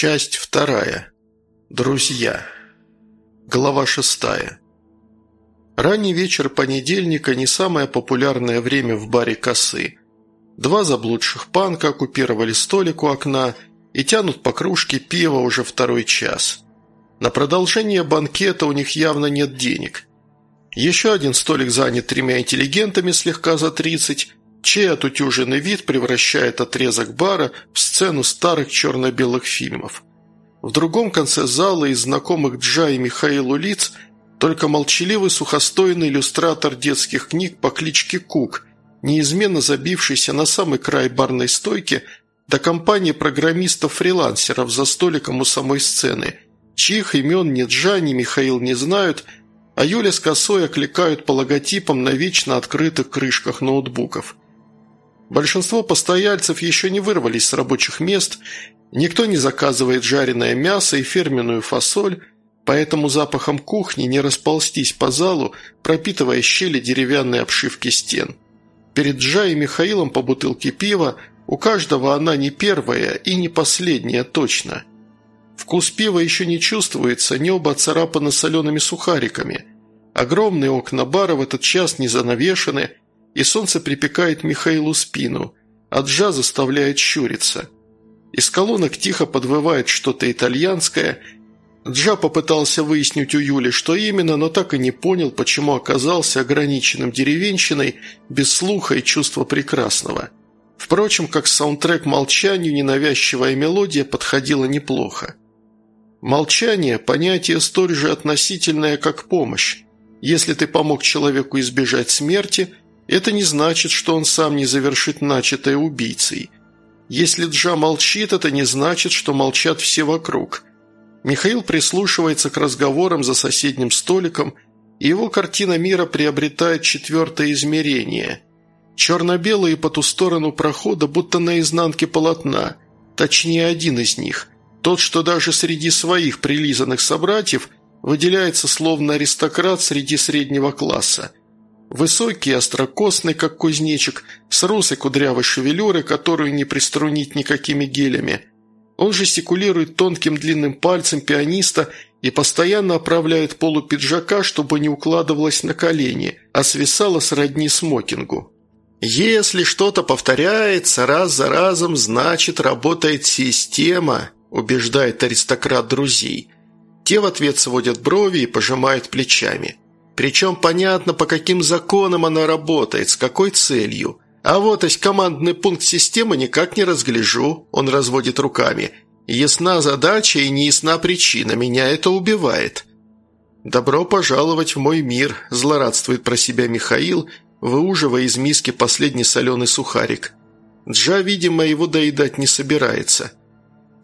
Часть вторая. Друзья. Глава шестая. Ранний вечер понедельника – не самое популярное время в баре косы. Два заблудших панка оккупировали столик у окна и тянут по кружке пива уже второй час. На продолжение банкета у них явно нет денег. Еще один столик занят тремя интеллигентами слегка за тридцать, чей отутюженный вид превращает отрезок бара в сцену старых черно-белых фильмов. В другом конце зала из знакомых Джа и Михаилу лиц только молчаливый сухостойный иллюстратор детских книг по кличке Кук, неизменно забившийся на самый край барной стойки, до компании программистов-фрилансеров за столиком у самой сцены, чьих имен ни Джа, ни Михаил не знают, а Юля с косой окликают по логотипам на вечно открытых крышках ноутбуков – Большинство постояльцев еще не вырвались с рабочих мест, никто не заказывает жареное мясо и фирменную фасоль, поэтому запахом кухни не расползтись по залу, пропитывая щели деревянной обшивки стен. Перед Джа и Михаилом по бутылке пива у каждого она не первая и не последняя точно. Вкус пива еще не чувствуется, небо царапано солеными сухариками. Огромные окна бара в этот час не занавешены – и солнце припекает Михаилу спину, а Джа заставляет щуриться. Из колонок тихо подвывает что-то итальянское. Джа попытался выяснить у Юли, что именно, но так и не понял, почему оказался ограниченным деревенщиной, без слуха и чувства прекрасного. Впрочем, как саундтрек молчанию, ненавязчивая мелодия подходила неплохо. Молчание – понятие столь же относительное, как помощь. Если ты помог человеку избежать смерти – это не значит, что он сам не завершит начатое убийцей. Если Джа молчит, это не значит, что молчат все вокруг. Михаил прислушивается к разговорам за соседним столиком, и его картина мира приобретает четвертое измерение. Черно-белые по ту сторону прохода, будто на изнанке полотна, точнее один из них, тот, что даже среди своих прилизанных собратьев выделяется словно аристократ среди среднего класса – Высокий, острокосный, как кузнечик, с русой кудрявой шевелюрой, которую не приструнить никакими гелями. Он жестикулирует тонким длинным пальцем пианиста и постоянно оправляет полу пиджака, чтобы не укладывалось на колени, а свисало сродни смокингу. «Если что-то повторяется раз за разом, значит, работает система», убеждает аристократ друзей. Те в ответ сводят брови и пожимают плечами. Причем понятно, по каким законам она работает, с какой целью. А вот ось командный пункт системы никак не разгляжу, он разводит руками. Ясна задача и неясна причина, меня это убивает. «Добро пожаловать в мой мир», – злорадствует про себя Михаил, выуживая из миски последний соленый сухарик. Джа, видимо, его доедать не собирается.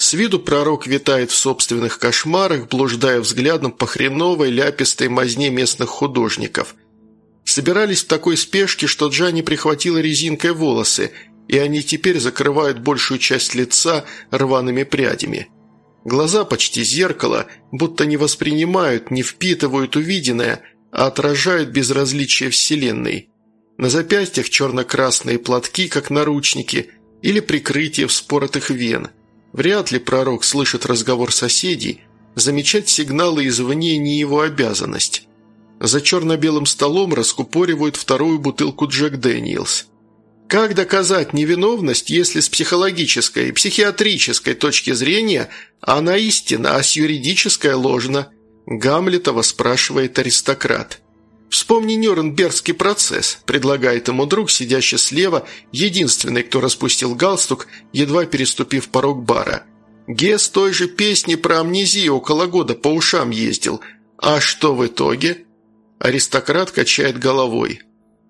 С виду пророк витает в собственных кошмарах, блуждая взглядом по хреновой ляпистой мазне местных художников. Собирались в такой спешке, что Джани прихватила резинкой волосы, и они теперь закрывают большую часть лица рваными прядями. Глаза почти зеркало, будто не воспринимают, не впитывают увиденное, а отражают безразличие Вселенной. На запястьях черно-красные платки, как наручники, или прикрытие вспоротых вен – Вряд ли пророк слышит разговор соседей, замечать сигналы извне не его обязанность. За черно-белым столом раскупоривают вторую бутылку Джек Дэниелс. Как доказать невиновность, если с психологической и психиатрической точки зрения она истина, а с юридической ложна? Гамлетова спрашивает аристократ. «Вспомни Нюрнбергский процесс», – предлагает ему друг, сидящий слева, единственный, кто распустил галстук, едва переступив порог бара. Гес той же песни про амнезию около года по ушам ездил. А что в итоге? Аристократ качает головой.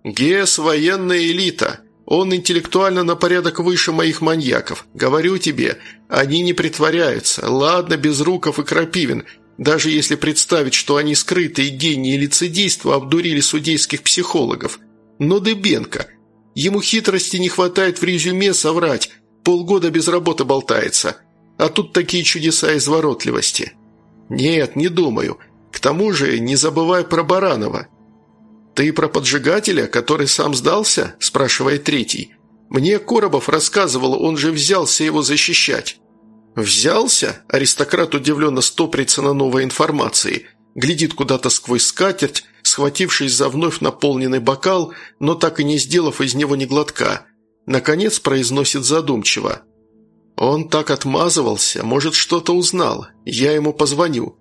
Гес – военная элита. Он интеллектуально на порядок выше моих маньяков. Говорю тебе, они не притворяются. Ладно, без руков и крапивин – даже если представить, что они скрытые гении лицедейства обдурили судейских психологов. Но Дебенко. Ему хитрости не хватает в резюме соврать, полгода без работы болтается. А тут такие чудеса изворотливости. Нет, не думаю. К тому же не забывай про Баранова. «Ты про поджигателя, который сам сдался?» – спрашивает третий. «Мне Коробов рассказывал, он же взялся его защищать». «Взялся?» – аристократ удивленно стопрится на новой информации. Глядит куда-то сквозь скатерть, схватившись за вновь наполненный бокал, но так и не сделав из него ни глотка. Наконец произносит задумчиво. «Он так отмазывался, может, что-то узнал. Я ему позвоню».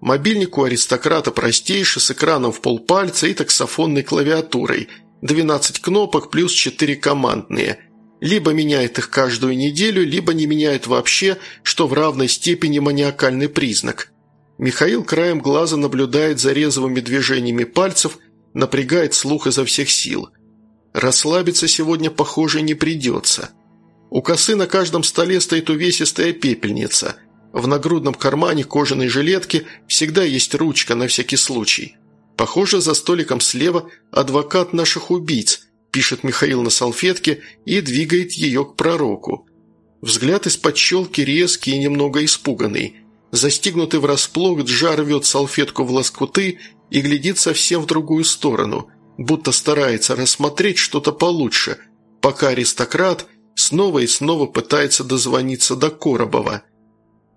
Мобильник у аристократа простейший, с экраном в полпальца и таксофонной клавиатурой. 12 кнопок плюс 4 командные. Либо меняет их каждую неделю, либо не меняет вообще, что в равной степени маниакальный признак. Михаил краем глаза наблюдает за резвыми движениями пальцев, напрягает слух изо всех сил. Расслабиться сегодня, похоже, не придется. У косы на каждом столе стоит увесистая пепельница. В нагрудном кармане кожаной жилетки всегда есть ручка на всякий случай. Похоже, за столиком слева адвокат наших убийц, пишет Михаил на салфетке и двигает ее к пророку. Взгляд из-под щелки резкий и немного испуганный – Застигнутый врасплох, Джа рвет салфетку в лоскуты и глядит совсем в другую сторону, будто старается рассмотреть что-то получше, пока аристократ снова и снова пытается дозвониться до Коробова.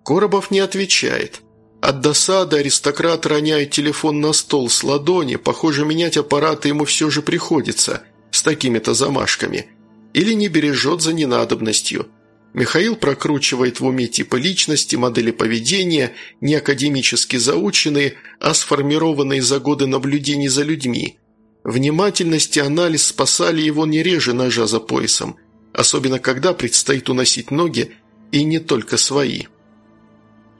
Коробов не отвечает. От досады аристократ роняет телефон на стол с ладони, похоже, менять аппараты ему все же приходится, с такими-то замашками, или не бережет за ненадобностью – Михаил прокручивает в уме типы личности, модели поведения, не академически заученные, а сформированные за годы наблюдений за людьми. Внимательность и анализ спасали его не реже ножа за поясом, особенно когда предстоит уносить ноги, и не только свои.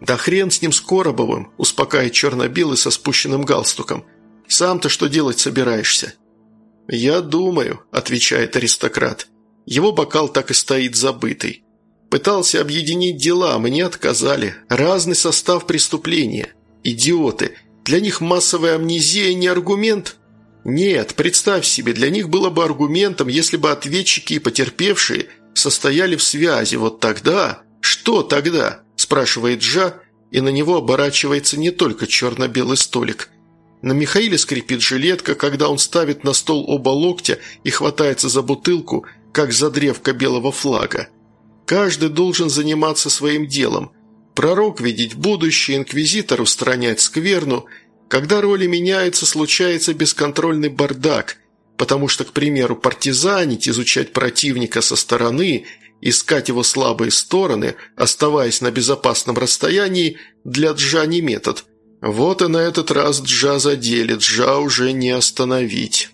«Да хрен с ним, с Коробовым», – успокаивает черно-белый со спущенным галстуком. «Сам-то что делать собираешься?» «Я думаю», – отвечает аристократ. Его бокал так и стоит забытый. Пытался объединить дела, мне отказали. Разный состав преступления. Идиоты. Для них массовая амнезия не аргумент? Нет, представь себе, для них было бы аргументом, если бы ответчики и потерпевшие состояли в связи. Вот тогда... Что тогда? Спрашивает Джа, и на него оборачивается не только черно-белый столик. На Михаиле скрипит жилетка, когда он ставит на стол оба локтя и хватается за бутылку, как за древко белого флага. Каждый должен заниматься своим делом. Пророк видеть будущее, инквизитор устранять скверну. Когда роли меняются, случается бесконтрольный бардак, потому что, к примеру, партизанить, изучать противника со стороны, искать его слабые стороны, оставаясь на безопасном расстоянии, для Джа не метод. Вот и на этот раз Джа задели, Джа уже не остановить.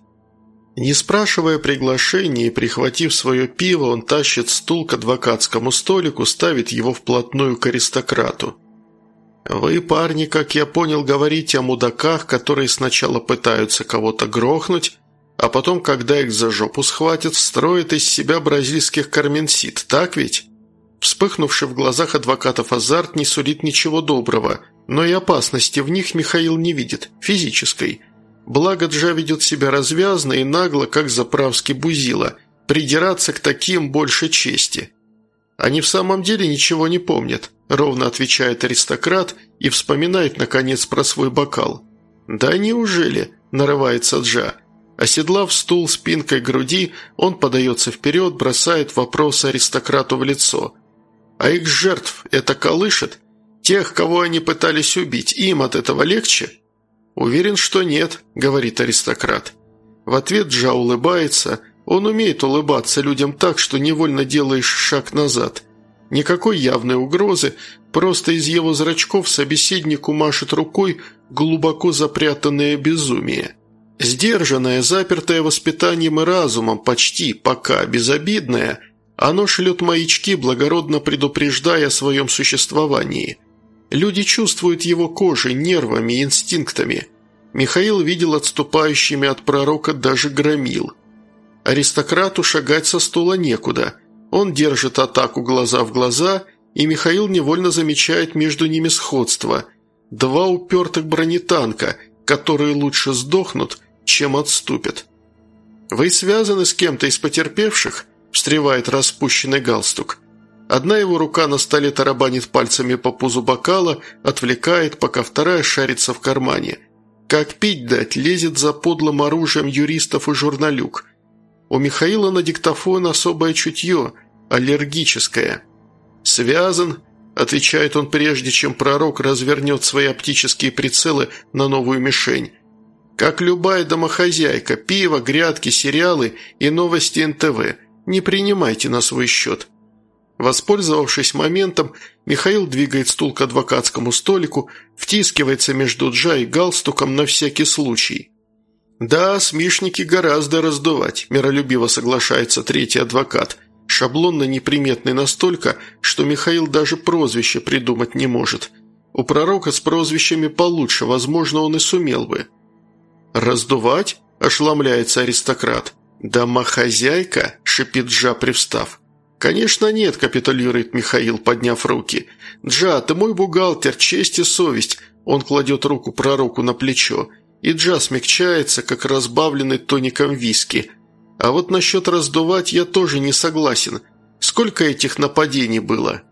Не спрашивая приглашения и прихватив свое пиво, он тащит стул к адвокатскому столику, ставит его вплотную к аристократу. «Вы, парни, как я понял, говорите о мудаках, которые сначала пытаются кого-то грохнуть, а потом, когда их за жопу схватят, строят из себя бразильских карменсит, так ведь?» Вспыхнувший в глазах адвокатов азарт не сулит ничего доброго, но и опасности в них Михаил не видит, физической – Благо Джа ведет себя развязно и нагло, как заправский бузила. Придираться к таким больше чести. Они в самом деле ничего не помнят, ровно отвечает аристократ и вспоминает, наконец, про свой бокал. «Да неужели?» – нарывается Джа. Оседлав стул спинкой груди, он подается вперед, бросает вопрос аристократу в лицо. «А их жертв это колышет? Тех, кого они пытались убить, им от этого легче?» «Уверен, что нет», – говорит аристократ. В ответ Джа улыбается. Он умеет улыбаться людям так, что невольно делаешь шаг назад. Никакой явной угрозы, просто из его зрачков собеседнику машет рукой глубоко запрятанное безумие. Сдержанное, запертое воспитанием и разумом, почти, пока безобидное, оно шлет маячки, благородно предупреждая о своем существовании – Люди чувствуют его кожей, нервами, инстинктами. Михаил видел отступающими от пророка даже громил. Аристократу шагать со стула некуда. Он держит атаку глаза в глаза, и Михаил невольно замечает между ними сходство. Два упертых бронетанка, которые лучше сдохнут, чем отступят. «Вы связаны с кем-то из потерпевших?» – встревает распущенный галстук – Одна его рука на столе тарабанит пальцами по пузу бокала, отвлекает, пока вторая шарится в кармане. Как пить дать, лезет за подлым оружием юристов и журналюк. У Михаила на диктофон особое чутье, аллергическое. «Связан?» – отвечает он прежде, чем пророк развернет свои оптические прицелы на новую мишень. Как любая домохозяйка, пиво, грядки, сериалы и новости НТВ. Не принимайте на свой счет. Воспользовавшись моментом, Михаил двигает стул к адвокатскому столику, втискивается между Джа и галстуком на всякий случай. «Да, смешники гораздо раздувать», – миролюбиво соглашается третий адвокат. Шаблонно неприметный настолько, что Михаил даже прозвище придумать не может. У пророка с прозвищами получше, возможно, он и сумел бы. «Раздувать?» – ошеломляется аристократ. «Домохозяйка?» – шипит Джа, привстав. «Конечно нет», – капитулирует Михаил, подняв руки. «Джа, ты мой бухгалтер, честь и совесть». Он кладет руку пророку на плечо. И Джа смягчается, как разбавленный тоником виски. А вот насчет раздувать я тоже не согласен. Сколько этих нападений было?»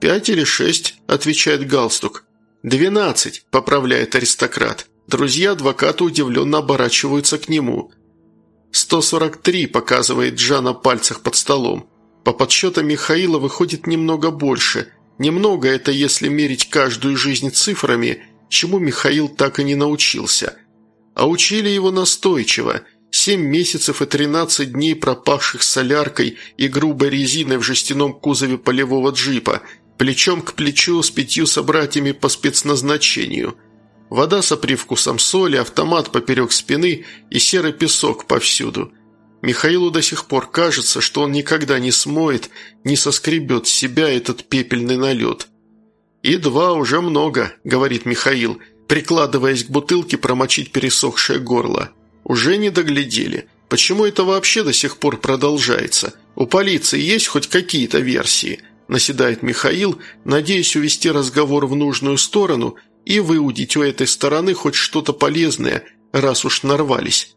«Пять или шесть», – отвечает галстук. «Двенадцать», – поправляет аристократ. Друзья адвоката удивленно оборачиваются к нему. «143», – показывает Джа на пальцах под столом. По подсчетам Михаила выходит немного больше. Немного – это если мерить каждую жизнь цифрами, чему Михаил так и не научился. А учили его настойчиво. Семь месяцев и тринадцать дней пропавших соляркой и грубой резиной в жестяном кузове полевого джипа, плечом к плечу с пятью собратьями по спецназначению. Вода со привкусом соли, автомат поперек спины и серый песок повсюду – Михаилу до сих пор кажется, что он никогда не смоет, не соскребет с себя этот пепельный налет. «И два уже много», – говорит Михаил, прикладываясь к бутылке промочить пересохшее горло. «Уже не доглядели. Почему это вообще до сих пор продолжается? У полиции есть хоть какие-то версии?» – наседает Михаил, надеясь увести разговор в нужную сторону и выудить у этой стороны хоть что-то полезное, раз уж нарвались.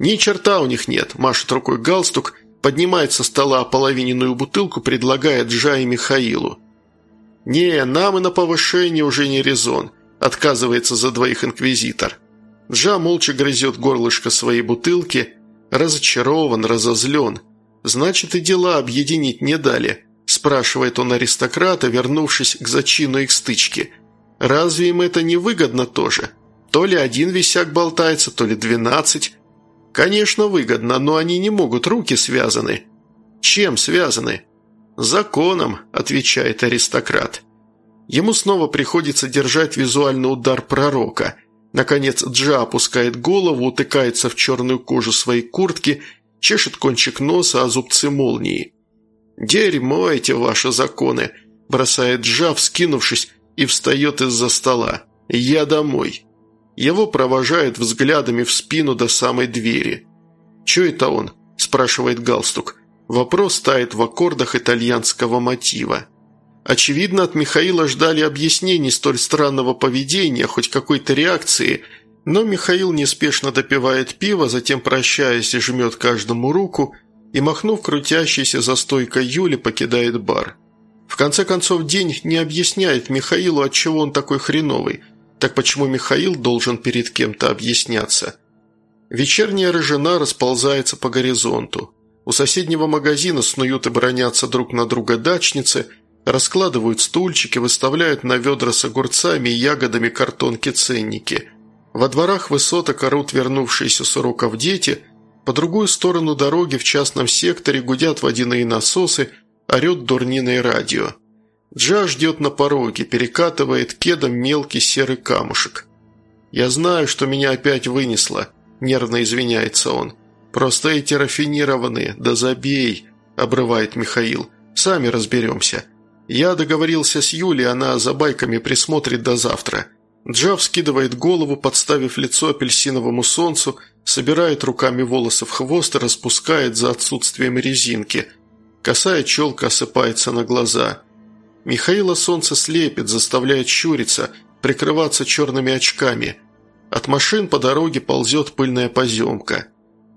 «Ни черта у них нет», – машет рукой галстук, поднимает со стола ополовиненную бутылку, предлагает Джа Михаилу. «Не, нам и на повышение уже не резон», – отказывается за двоих инквизитор. Джа молча грызет горлышко своей бутылки, разочарован, разозлен. «Значит, и дела объединить не дали», – спрашивает он аристократа, вернувшись к зачину их стычки. «Разве им это не выгодно тоже? То ли один висяк болтается, то ли двенадцать». «Конечно, выгодно, но они не могут, руки связаны». «Чем связаны?» «Законом», – отвечает аристократ. Ему снова приходится держать визуальный удар пророка. Наконец Джа опускает голову, утыкается в черную кожу своей куртки, чешет кончик носа о зубцы молнии. «Дерьмо эти ваши законы», – бросает Джа, вскинувшись, и встает из-за стола. «Я домой». Его провожают взглядами в спину до самой двери. «Чё это он?» – спрашивает галстук. Вопрос тает в аккордах итальянского мотива. Очевидно, от Михаила ждали объяснений столь странного поведения, хоть какой-то реакции, но Михаил неспешно допивает пиво, затем, прощаясь, жмет каждому руку и, махнув крутящейся за стойкой Юли, покидает бар. В конце концов, день не объясняет Михаилу, отчего он такой хреновый – так почему Михаил должен перед кем-то объясняться? Вечерняя рыжина расползается по горизонту. У соседнего магазина снуют и бронятся друг на друга дачницы, раскладывают стульчики, выставляют на ведра с огурцами и ягодами картонки-ценники. Во дворах высоток орут вернувшиеся с уроков дети, по другую сторону дороги в частном секторе гудят водяные насосы, орет дурниное радио. Джа ждет на пороге, перекатывает кедом мелкий серый камушек. «Я знаю, что меня опять вынесло», – нервно извиняется он. «Просто эти рафинированные, да забей», – обрывает Михаил. «Сами разберемся. Я договорился с Юлей, она за байками присмотрит до завтра». Джа вскидывает голову, подставив лицо апельсиновому солнцу, собирает руками волосы в хвост и распускает за отсутствием резинки. Косая челка осыпается на глаза – Михаила солнце слепит, заставляет щуриться, прикрываться черными очками. От машин по дороге ползет пыльная поземка.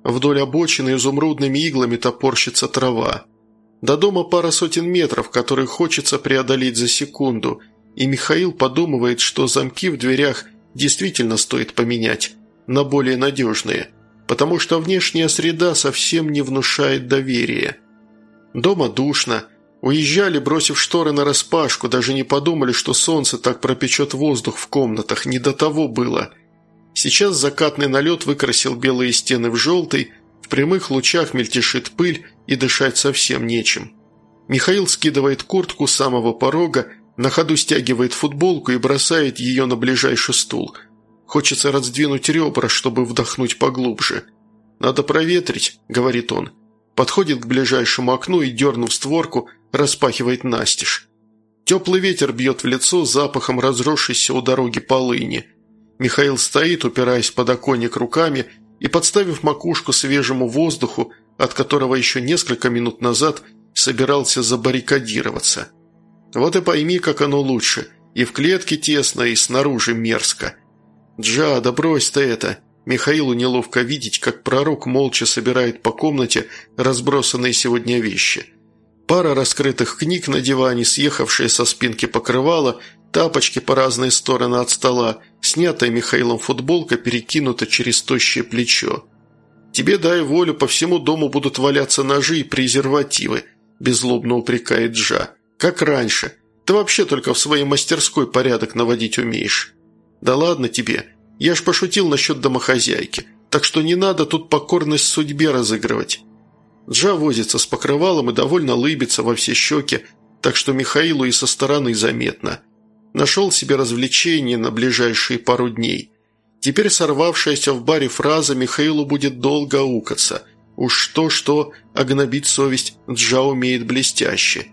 Вдоль обочины изумрудными иглами топорщится трава. До дома пара сотен метров, которые хочется преодолеть за секунду, и Михаил подумывает, что замки в дверях действительно стоит поменять на более надежные, потому что внешняя среда совсем не внушает доверия. Дома душно – Уезжали, бросив шторы на распашку, даже не подумали, что солнце так пропечет воздух в комнатах, не до того было. Сейчас закатный налет выкрасил белые стены в желтый, в прямых лучах мельтешит пыль и дышать совсем нечем. Михаил скидывает куртку с самого порога, на ходу стягивает футболку и бросает ее на ближайший стул. Хочется раздвинуть ребра, чтобы вдохнуть поглубже. «Надо проветрить», — говорит он. Подходит к ближайшему окну и, дернув створку, распахивает настежь. Теплый ветер бьет в лицо запахом разросшейся у дороги полыни. Михаил стоит, упираясь подоконник руками и подставив макушку свежему воздуху, от которого еще несколько минут назад собирался забаррикадироваться. Вот и пойми, как оно лучше. И в клетке тесно, и снаружи мерзко. «Джа, да брось ты это!» Михаилу неловко видеть, как пророк молча собирает по комнате разбросанные сегодня вещи. Пара раскрытых книг на диване, съехавшие со спинки покрывала, тапочки по разные стороны от стола, снятая Михаилом футболка перекинута через тощее плечо. «Тебе, дай волю, по всему дому будут валяться ножи и презервативы», – беззлобно упрекает Джа. «Как раньше. Ты вообще только в своей мастерской порядок наводить умеешь». «Да ладно тебе. Я ж пошутил насчет домохозяйки. Так что не надо тут покорность судьбе разыгрывать». Джа возится с покрывалом и довольно лыбится во все щеки, так что Михаилу и со стороны заметно. Нашел себе развлечение на ближайшие пару дней. Теперь сорвавшаяся в баре фраза Михаилу будет долго аукаться. Уж что-что, а гнобить совесть Джа умеет блестяще.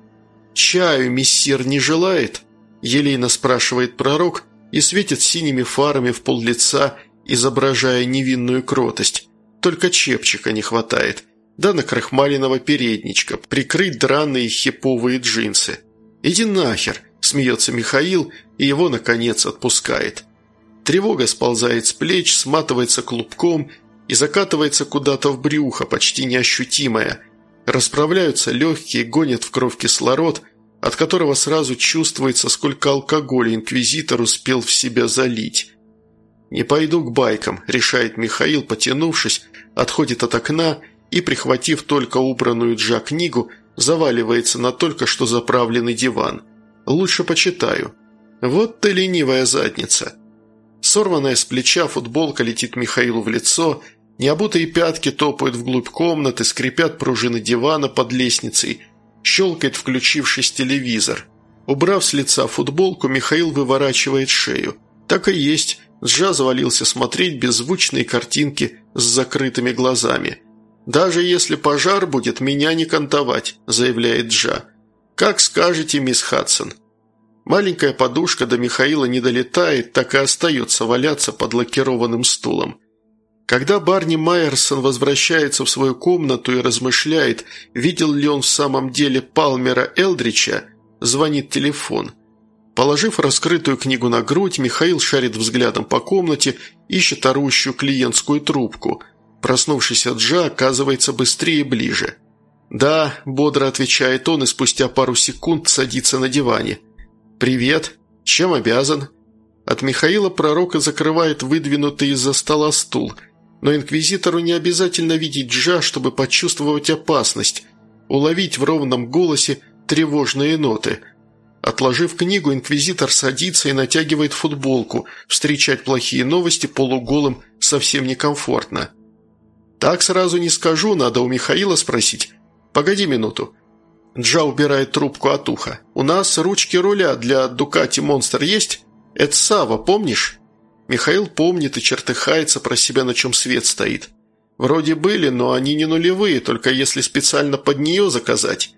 «Чаю мессир не желает?» – елейно спрашивает пророк и светит синими фарами в пол лица, изображая невинную кротость. Только чепчика не хватает – да на крахмаленного передничка, прикрыть драные хиповые джинсы. «Иди нахер!» – смеется Михаил и его, наконец, отпускает. Тревога сползает с плеч, сматывается клубком и закатывается куда-то в брюхо, почти неощутимая. Расправляются легкие, гонят в кровь кислород, от которого сразу чувствуется, сколько алкоголя инквизитор успел в себя залить. «Не пойду к байкам», – решает Михаил, потянувшись, отходит от окна и, прихватив только убранную Джа книгу, заваливается на только что заправленный диван. «Лучше почитаю». «Вот ты ленивая задница». Сорванная с плеча футболка летит Михаилу в лицо, необутые пятки топают вглубь комнаты, скрипят пружины дивана под лестницей, щелкает включившись телевизор. Убрав с лица футболку, Михаил выворачивает шею. Так и есть, Джа завалился смотреть беззвучные картинки с закрытыми глазами – «Даже если пожар будет, меня не кантовать», – заявляет Джа. «Как скажете, мисс Хадсон». Маленькая подушка до Михаила не долетает, так и остается валяться под лакированным стулом. Когда Барни Майерсон возвращается в свою комнату и размышляет, видел ли он в самом деле Палмера Элдрича, звонит телефон. Положив раскрытую книгу на грудь, Михаил шарит взглядом по комнате, ищет орущую клиентскую трубку – Проснувшийся Джа оказывается быстрее и ближе. «Да», – бодро отвечает он и спустя пару секунд садится на диване. «Привет. Чем обязан?» От Михаила пророка закрывает выдвинутый из-за стола стул, но инквизитору не обязательно видеть Джа, чтобы почувствовать опасность, уловить в ровном голосе тревожные ноты. Отложив книгу, инквизитор садится и натягивает футболку, встречать плохие новости полуголым совсем некомфортно. «Так сразу не скажу, надо у Михаила спросить. Погоди минуту». Джа убирает трубку от уха. «У нас ручки руля для Дукати Монстр есть? Это Сава, помнишь?» Михаил помнит и чертыхается про себя, на чем свет стоит. «Вроде были, но они не нулевые, только если специально под нее заказать».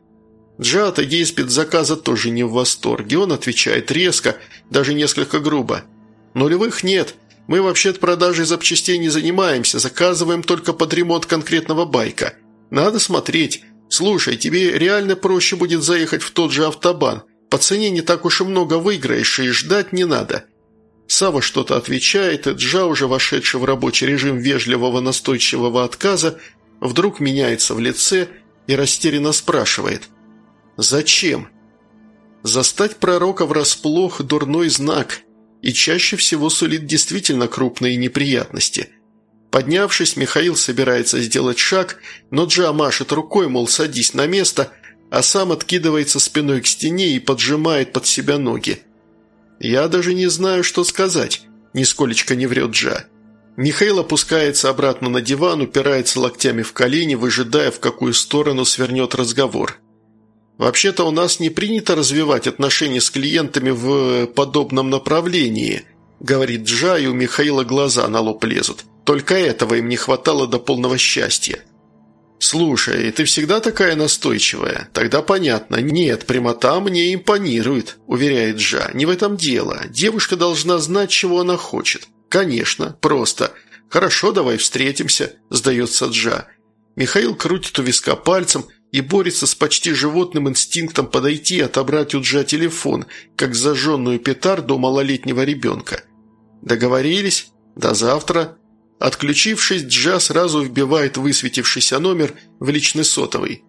Джа от идеи спецзаказа тоже не в восторге. Он отвечает резко, даже несколько грубо. «Нулевых нет. Мы вообще от продажей запчастей не занимаемся, заказываем только под ремонт конкретного байка. Надо смотреть. Слушай, тебе реально проще будет заехать в тот же автобан. По цене не так уж и много выиграешь, и ждать не надо». Сава что-то отвечает, и Джа, уже вошедший в рабочий режим вежливого настойчивого отказа, вдруг меняется в лице и растерянно спрашивает «Зачем?» Застать пророка врасплох – дурной знак – и чаще всего сулит действительно крупные неприятности. Поднявшись, Михаил собирается сделать шаг, но Джа машет рукой, мол, садись на место, а сам откидывается спиной к стене и поджимает под себя ноги. «Я даже не знаю, что сказать», – нисколечко не врет Джа. Михаил опускается обратно на диван, упирается локтями в колени, выжидая, в какую сторону свернет разговор. «Вообще-то у нас не принято развивать отношения с клиентами в подобном направлении», – говорит Джа, и у Михаила глаза на лоб лезут. Только этого им не хватало до полного счастья. «Слушай, ты всегда такая настойчивая? Тогда понятно. Нет, прямота мне импонирует», – уверяет Джа. «Не в этом дело. Девушка должна знать, чего она хочет». «Конечно. Просто. Хорошо, давай встретимся», – сдается Джа. Михаил крутит у виска пальцем и борется с почти животным инстинктом подойти и отобрать у Джа телефон, как зажженную петарду малолетнего ребенка. «Договорились? До завтра?» Отключившись, Джа сразу вбивает высветившийся номер в личный сотовый.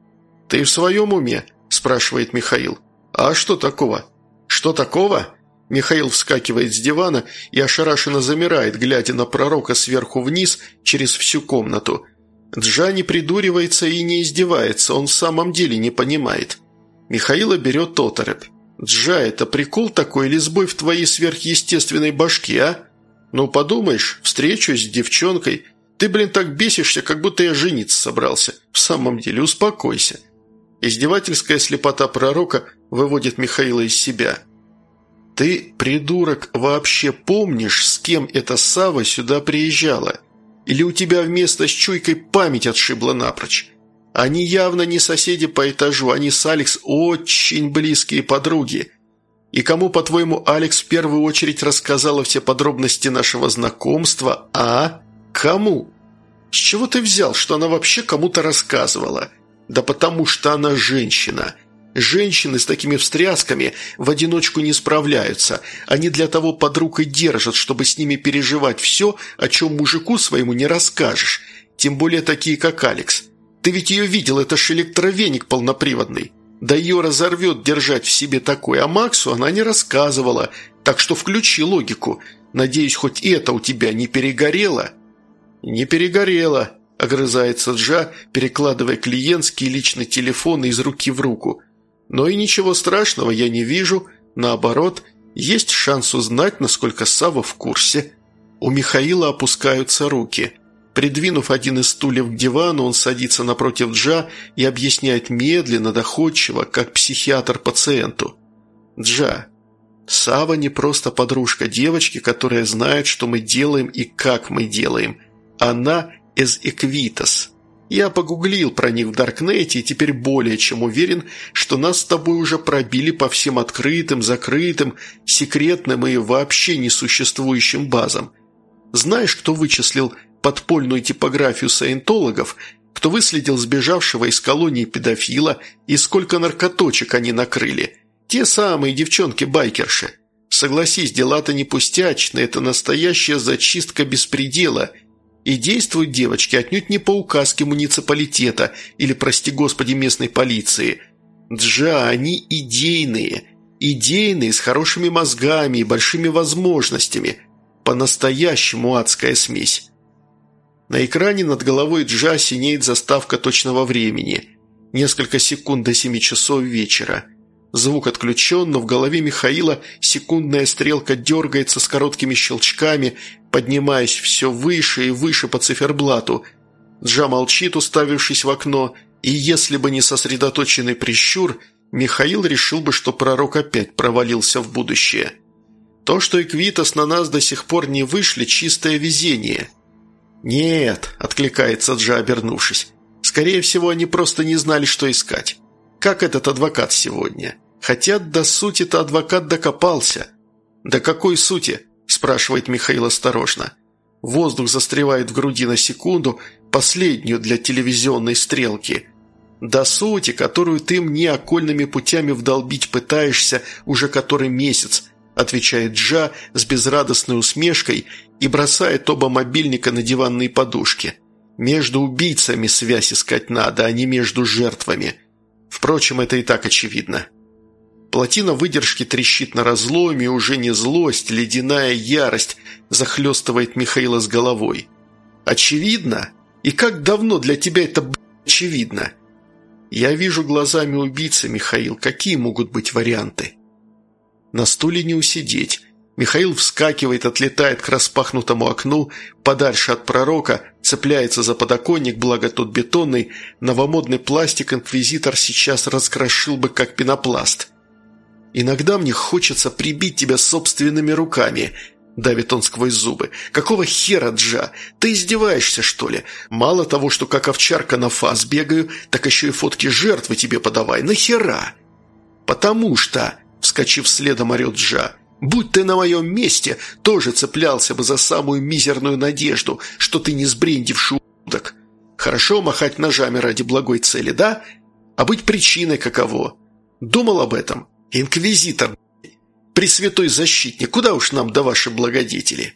«Ты в своем уме?» – спрашивает Михаил. «А что такого?» «Что такого?» Михаил вскакивает с дивана и ошарашенно замирает, глядя на пророка сверху вниз через всю комнату. Джа не придуривается и не издевается, он в самом деле не понимает. Михаила берет оторопь. «Джа, это прикол такой или сбой в твоей сверхъестественной башке, а?» «Ну, подумаешь, встречусь с девчонкой. Ты, блин, так бесишься, как будто я жениться собрался. В самом деле, успокойся». Издевательская слепота пророка выводит Михаила из себя. «Ты, придурок, вообще помнишь, с кем эта Сава сюда приезжала? Или у тебя вместо с чуйкой память отшибла напрочь? Они явно не соседи по этажу, они с Алекс очень близкие подруги. И кому, по-твоему, Алекс в первую очередь рассказала все подробности нашего знакомства, а? Кому? С чего ты взял, что она вообще кому-то рассказывала? Да потому что она женщина. Женщины с такими встрясками в одиночку не справляются. Они для того подруг и держат, чтобы с ними переживать все, о чем мужику своему не расскажешь. Тем более такие, как Алекс. Ты ведь ее видел, это ж электровеник полноприводный. Да ее разорвет держать в себе такой, а Максу она не рассказывала, так что включи логику. Надеюсь, хоть это у тебя не перегорело?» «Не перегорело», – огрызается Джа, перекладывая клиентский личный телефон из руки в руку. «Но и ничего страшного я не вижу. Наоборот, есть шанс узнать, насколько Сава в курсе». У Михаила опускаются руки – Придвинув один из стульев к дивану, он садится напротив Джа и объясняет медленно, доходчиво, как психиатр пациенту. «Джа, Сава не просто подружка девочки, которая знает, что мы делаем и как мы делаем. Она из Эквитас. Я погуглил про них в Даркнете и теперь более чем уверен, что нас с тобой уже пробили по всем открытым, закрытым, секретным и вообще несуществующим базам. Знаешь, кто вычислил подпольную типографию саентологов, кто выследил сбежавшего из колонии педофила и сколько наркоточек они накрыли. Те самые девчонки-байкерши. Согласись, дела-то не пустячные, это настоящая зачистка беспредела. И действуют девочки отнюдь не по указке муниципалитета или, прости господи, местной полиции. Джа, они идейные. Идейные, с хорошими мозгами и большими возможностями. По-настоящему адская смесь. На экране над головой Джа синеет заставка точного времени. Несколько секунд до семи часов вечера. Звук отключен, но в голове Михаила секундная стрелка дергается с короткими щелчками, поднимаясь все выше и выше по циферблату. Джа молчит, уставившись в окно, и если бы не сосредоточенный прищур, Михаил решил бы, что пророк опять провалился в будущее. То, что Эквитас на нас до сих пор не вышли, чистое везение – «Нет», – откликается Джа, обернувшись. «Скорее всего, они просто не знали, что искать. Как этот адвокат сегодня? Хотя до сути-то адвокат докопался». «До какой сути?» – спрашивает Михаил осторожно. Воздух застревает в груди на секунду, последнюю для телевизионной стрелки. До сути, которую ты мне окольными путями вдолбить пытаешься уже который месяц, отвечает Джа с безрадостной усмешкой и бросает оба мобильника на диванные подушки. Между убийцами связь искать надо, а не между жертвами. Впрочем, это и так очевидно. Плотина выдержки трещит на разломе, уже не злость, ледяная ярость захлестывает Михаила с головой. «Очевидно? И как давно для тебя это, очевидно?» Я вижу глазами убийцы, Михаил. Какие могут быть варианты? На стуле не усидеть. Михаил вскакивает, отлетает к распахнутому окну, подальше от пророка, цепляется за подоконник, благо тот бетонный, новомодный пластик инквизитор сейчас раскрошил бы как пенопласт. «Иногда мне хочется прибить тебя собственными руками», – давит он сквозь зубы. «Какого хера, Джа? Ты издеваешься, что ли? Мало того, что как овчарка на фас бегаю, так еще и фотки жертвы тебе подавай. Нахера?» «Потому что...» – вскочив следом, орет Джа – Будь ты на моем месте, тоже цеплялся бы за самую мизерную надежду, что ты не сбрендивший удок. Хорошо махать ножами ради благой цели, да? А быть причиной каково? Думал об этом? Инквизитор, Пресвятой защитник, куда уж нам до вашей благодетели?»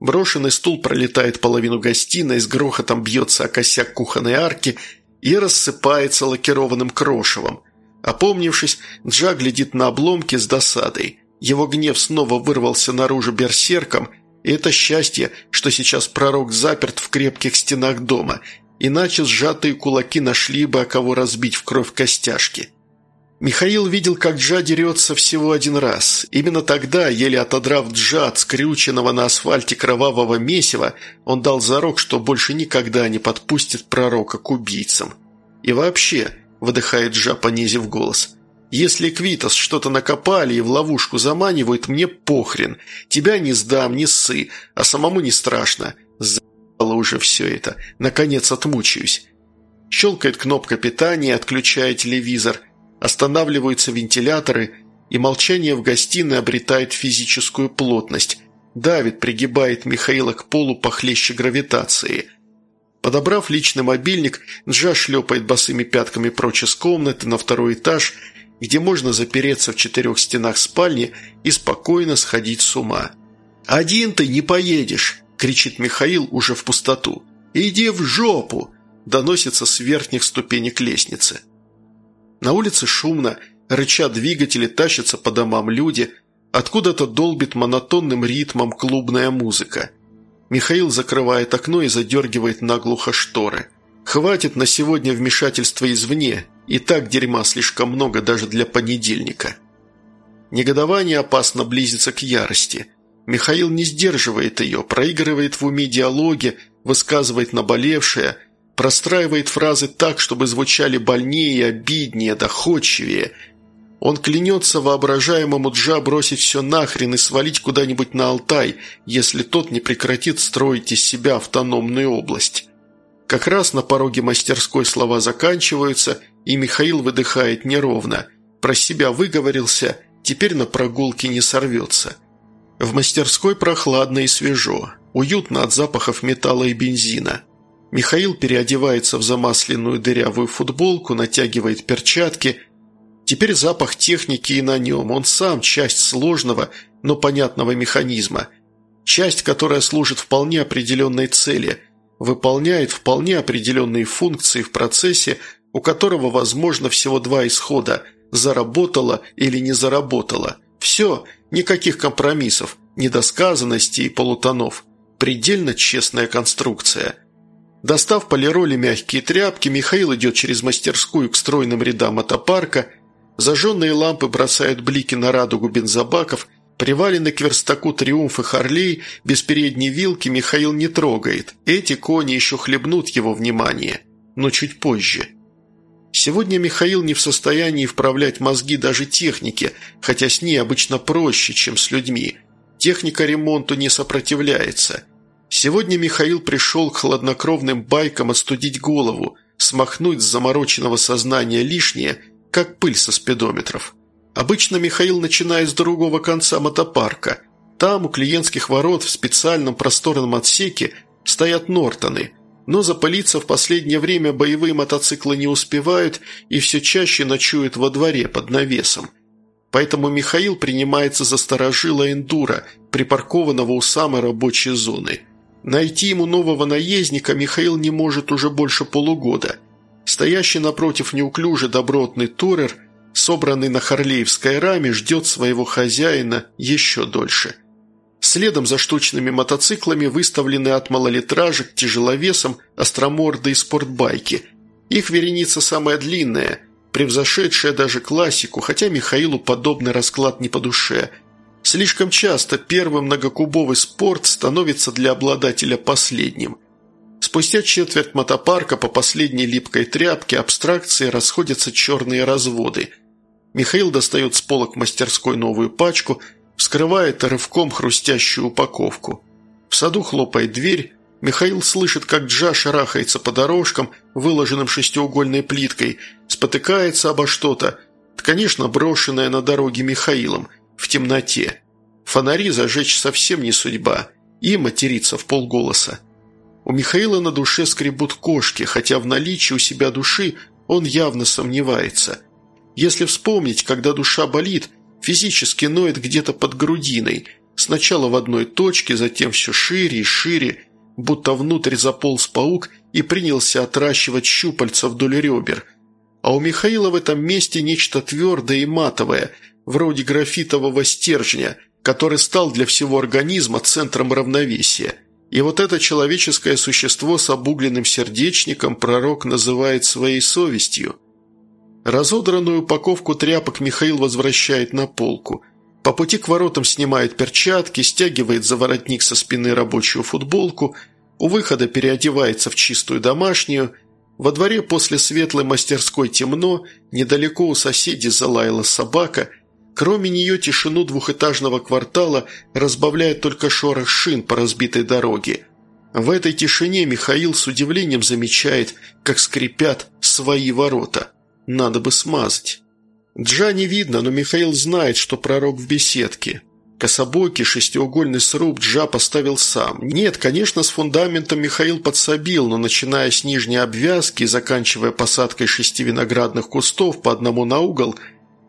Брошенный стул пролетает половину гостиной, с грохотом бьется о косяк кухонной арки и рассыпается лакированным крошевом. Опомнившись, Джа глядит на обломки с досадой. Его гнев снова вырвался наружу берсерком, и это счастье, что сейчас пророк заперт в крепких стенах дома, иначе сжатые кулаки нашли бы, о кого разбить в кровь костяшки. Михаил видел, как Джа дерется всего один раз. Именно тогда, еле отодрав Джа от скрюченного на асфальте кровавого месива, он дал зарок, что больше никогда не подпустит пророка к убийцам. «И вообще», – выдыхает Джа, понизив голос – если Квитос что-то накопали и в ловушку заманивают, мне похрен. Тебя не сдам, не ссы, а самому не страшно. Заебало уже все это. Наконец отмучаюсь. Щелкает кнопка питания, отключая телевизор. Останавливаются вентиляторы, и молчание в гостиной обретает физическую плотность. Давит, пригибает Михаила к полу похлеще гравитации. Подобрав личный мобильник, Джа шлепает босыми пятками прочь из комнаты на второй этаж – где можно запереться в четырех стенах спальни и спокойно сходить с ума. «Один ты не поедешь!» – кричит Михаил уже в пустоту. «Иди в жопу!» – доносится с верхних ступенек лестницы. На улице шумно, рыча двигатели, тащатся по домам люди, откуда-то долбит монотонным ритмом клубная музыка. Михаил закрывает окно и задергивает наглухо шторы. «Хватит на сегодня вмешательства извне, и так дерьма слишком много даже для понедельника. Негодование опасно близится к ярости. Михаил не сдерживает ее, проигрывает в уме диалоги, высказывает наболевшее, простраивает фразы так, чтобы звучали больнее, обиднее, доходчивее. Он клянется воображаемому Джа бросить все нахрен и свалить куда-нибудь на Алтай, если тот не прекратит строить из себя автономную область. Как раз на пороге мастерской слова заканчиваются, и Михаил выдыхает неровно. Про себя выговорился, теперь на прогулке не сорвется. В мастерской прохладно и свежо, уютно от запахов металла и бензина. Михаил переодевается в замасленную дырявую футболку, натягивает перчатки. Теперь запах техники и на нем, он сам часть сложного, но понятного механизма. Часть, которая служит вполне определенной цели, выполняет вполне определенные функции в процессе, у которого, возможно, всего два исхода – заработала или не заработала. Все, никаких компромиссов, недосказанностей и полутонов. Предельно честная конструкция. Достав полироли мягкие тряпки, Михаил идет через мастерскую к стройным рядам мотопарка. Зажженные лампы бросают блики на радугу бензобаков. Приваленный к верстаку триумф и Харлей без передней вилки Михаил не трогает. Эти кони еще хлебнут его внимание, но чуть позже. Сегодня Михаил не в состоянии вправлять мозги даже технике, хотя с ней обычно проще, чем с людьми. Техника ремонту не сопротивляется. Сегодня Михаил пришел к хладнокровным байкам остудить голову, смахнуть с замороченного сознания лишнее, как пыль со спидометров. Обычно Михаил начинает с другого конца мотопарка. Там, у клиентских ворот, в специальном просторном отсеке, стоят Нортоны – но запылиться в последнее время боевые мотоциклы не успевают и все чаще ночуют во дворе под навесом. Поэтому Михаил принимается за сторожила эндура, припаркованного у самой рабочей зоны. Найти ему нового наездника Михаил не может уже больше полугода. Стоящий напротив неуклюже добротный турер, собранный на харлеевской раме, ждет своего хозяина еще дольше – Следом за штучными мотоциклами выставлены от малолитражек, тяжеловесом, остроморды и спортбайки. Их вереница самая длинная, превзошедшая даже классику, хотя Михаилу подобный расклад не по душе. Слишком часто первый многокубовый спорт становится для обладателя последним. Спустя четверть мотопарка по последней липкой тряпке абстракции расходятся черные разводы. Михаил достает с полок мастерской новую пачку, вскрывает рывком хрустящую упаковку. В саду хлопает дверь, Михаил слышит, как Джа шарахается по дорожкам, выложенным шестиугольной плиткой, спотыкается обо что-то, конечно, брошенное на дороге Михаилом, в темноте. Фонари зажечь совсем не судьба, и материться в полголоса. У Михаила на душе скребут кошки, хотя в наличии у себя души он явно сомневается. Если вспомнить, когда душа болит, физически ноет где-то под грудиной, сначала в одной точке, затем все шире и шире, будто внутрь заполз паук и принялся отращивать щупальца вдоль ребер. А у Михаила в этом месте нечто твердое и матовое, вроде графитового стержня, который стал для всего организма центром равновесия. И вот это человеческое существо с обугленным сердечником пророк называет своей совестью. Разодранную упаковку тряпок Михаил возвращает на полку. По пути к воротам снимает перчатки, стягивает за воротник со спины рабочую футболку – у выхода переодевается в чистую домашнюю. Во дворе после светлой мастерской темно, недалеко у соседей залаяла собака. Кроме нее тишину двухэтажного квартала разбавляет только шорох шин по разбитой дороге. В этой тишине Михаил с удивлением замечает, как скрипят свои ворота. Надо бы смазать. Джа не видно, но Михаил знает, что пророк в беседке. Кособокий шестиугольный сруб Джа поставил сам. Нет, конечно, с фундаментом Михаил подсобил, но начиная с нижней обвязки и заканчивая посадкой шести виноградных кустов по одному на угол,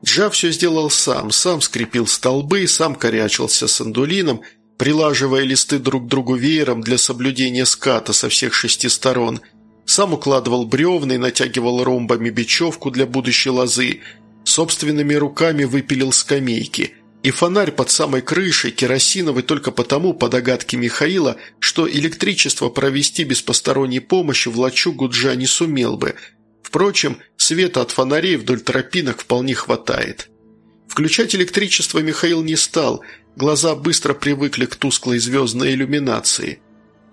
Джа все сделал сам, сам скрепил столбы, сам корячился с андулином, прилаживая листы друг к другу веером для соблюдения ската со всех шести сторон, сам укладывал бревна и натягивал ромбами бечевку для будущей лозы, собственными руками выпилил скамейки – и фонарь под самой крышей, керосиновый только потому, по догадке Михаила, что электричество провести без посторонней помощи в лачугу Джа не сумел бы. Впрочем, света от фонарей вдоль тропинок вполне хватает. Включать электричество Михаил не стал, глаза быстро привыкли к тусклой звездной иллюминации.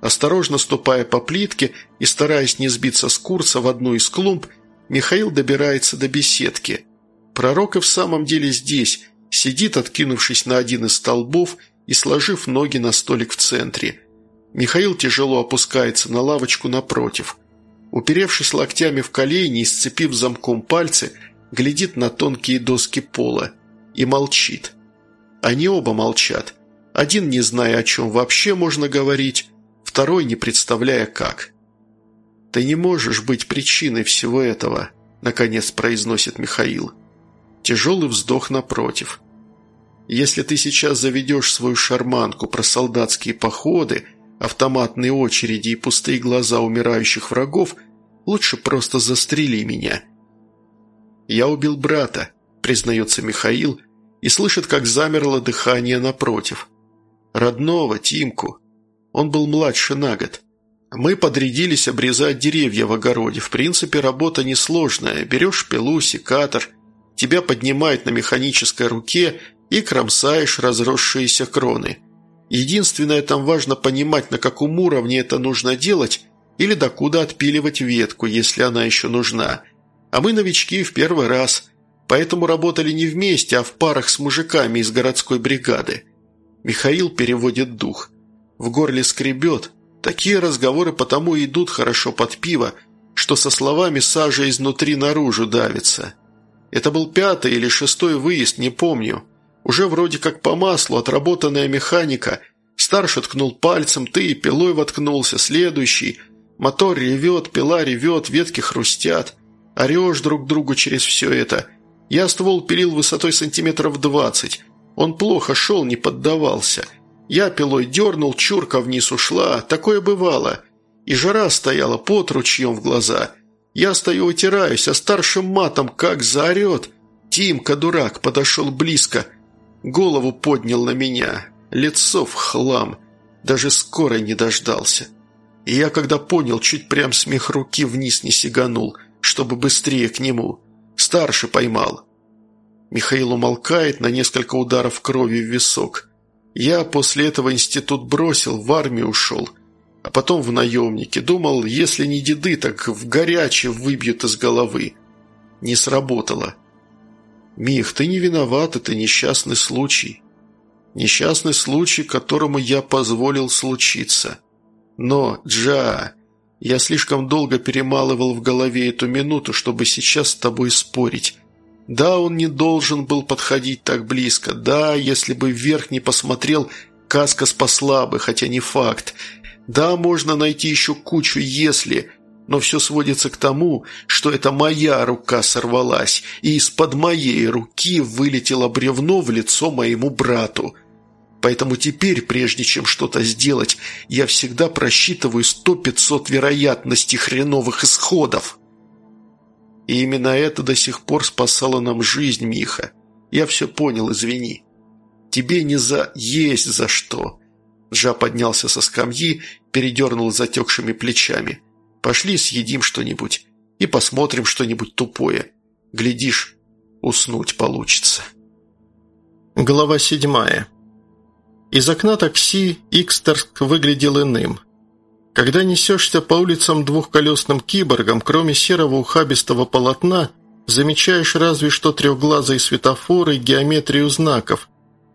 Осторожно ступая по плитке и стараясь не сбиться с курса в одну из клумб, Михаил добирается до беседки. Пророк и в самом деле здесь – Сидит, откинувшись на один из столбов и сложив ноги на столик в центре. Михаил тяжело опускается на лавочку напротив. Уперевшись локтями в колени и сцепив замком пальцы, глядит на тонкие доски пола и молчит. Они оба молчат. Один не зная, о чем вообще можно говорить, второй не представляя как. «Ты не можешь быть причиной всего этого», – наконец произносит Михаил. Тяжелый вздох напротив. Если ты сейчас заведешь свою шарманку про солдатские походы, автоматные очереди и пустые глаза умирающих врагов, лучше просто застрели меня. Я убил брата, признается Михаил, и слышит, как замерло дыхание напротив. Родного, Тимку. Он был младше на год. Мы подрядились обрезать деревья в огороде. В принципе, работа несложная. Берешь пилу, секатор – тебя поднимают на механической руке и кромсаешь разросшиеся кроны. Единственное, там важно понимать, на каком уровне это нужно делать или докуда отпиливать ветку, если она еще нужна. А мы новички в первый раз, поэтому работали не вместе, а в парах с мужиками из городской бригады. Михаил переводит дух. В горле скребет. Такие разговоры потому идут хорошо под пиво, что со словами сажа изнутри наружу давится. Это был пятый или шестой выезд, не помню. Уже вроде как по маслу, отработанная механика. Старший ткнул пальцем, ты и пилой воткнулся, следующий. Мотор ревет, пила ревет, ветки хрустят. Орешь друг другу через все это. Я ствол пилил высотой сантиметров двадцать. Он плохо шел, не поддавался. Я пилой дернул, чурка вниз ушла. Такое бывало. И жара стояла под ручьем в глаза. Я стою утираюсь, а старшим матом как заорет. Тимка, дурак, подошел близко. Голову поднял на меня. Лицо в хлам. Даже скорой не дождался. И я, когда понял, чуть прям смех руки вниз не сиганул. чтобы быстрее к нему. Старший поймал». Михаил умолкает на несколько ударов крови в висок. «Я после этого институт бросил, в армию ушел, а потом в наемники. Думал, если не деды, так в горячее выбьют из головы. Не сработало». «Мих, ты не виноват, это несчастный случай. Несчастный случай, которому я позволил случиться. Но, Джа, я слишком долго перемалывал в голове эту минуту, чтобы сейчас с тобой спорить. Да, он не должен был подходить так близко. Да, если бы вверх не посмотрел, каска спасла бы, хотя не факт. Да, можно найти еще кучу «если», но все сводится к тому, что это моя рука сорвалась, и из-под моей руки вылетело бревно в лицо моему брату – Поэтому теперь, прежде чем что-то сделать, я всегда просчитываю сто-пятьсот вероятностей хреновых исходов. И именно это до сих пор спасало нам жизнь, Миха. Я все понял, извини. Тебе не за... есть за что. Жа поднялся со скамьи, передернул затекшими плечами. Пошли съедим что-нибудь и посмотрим что-нибудь тупое. Глядишь, уснуть получится. Глава седьмая. Из окна такси Икстерск выглядел иным. Когда несешься по улицам двухколесным киборгом, кроме серого ухабистого полотна, замечаешь разве что трехглазые светофоры и геометрию знаков.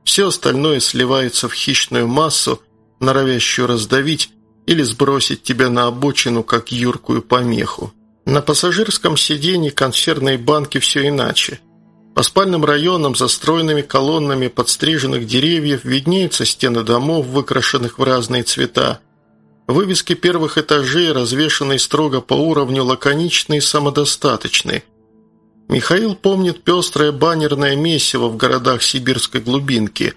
Все остальное сливается в хищную массу, норовящую раздавить или сбросить тебя на обочину, как юркую помеху. На пассажирском сиденье консервные банки все иначе – по спальным районам, застроенными колоннами подстриженных деревьев, виднеются стены домов, выкрашенных в разные цвета. Вывески первых этажей, развешанные строго по уровню, лаконичные и самодостаточные. Михаил помнит пестрое баннерное месиво в городах сибирской глубинки.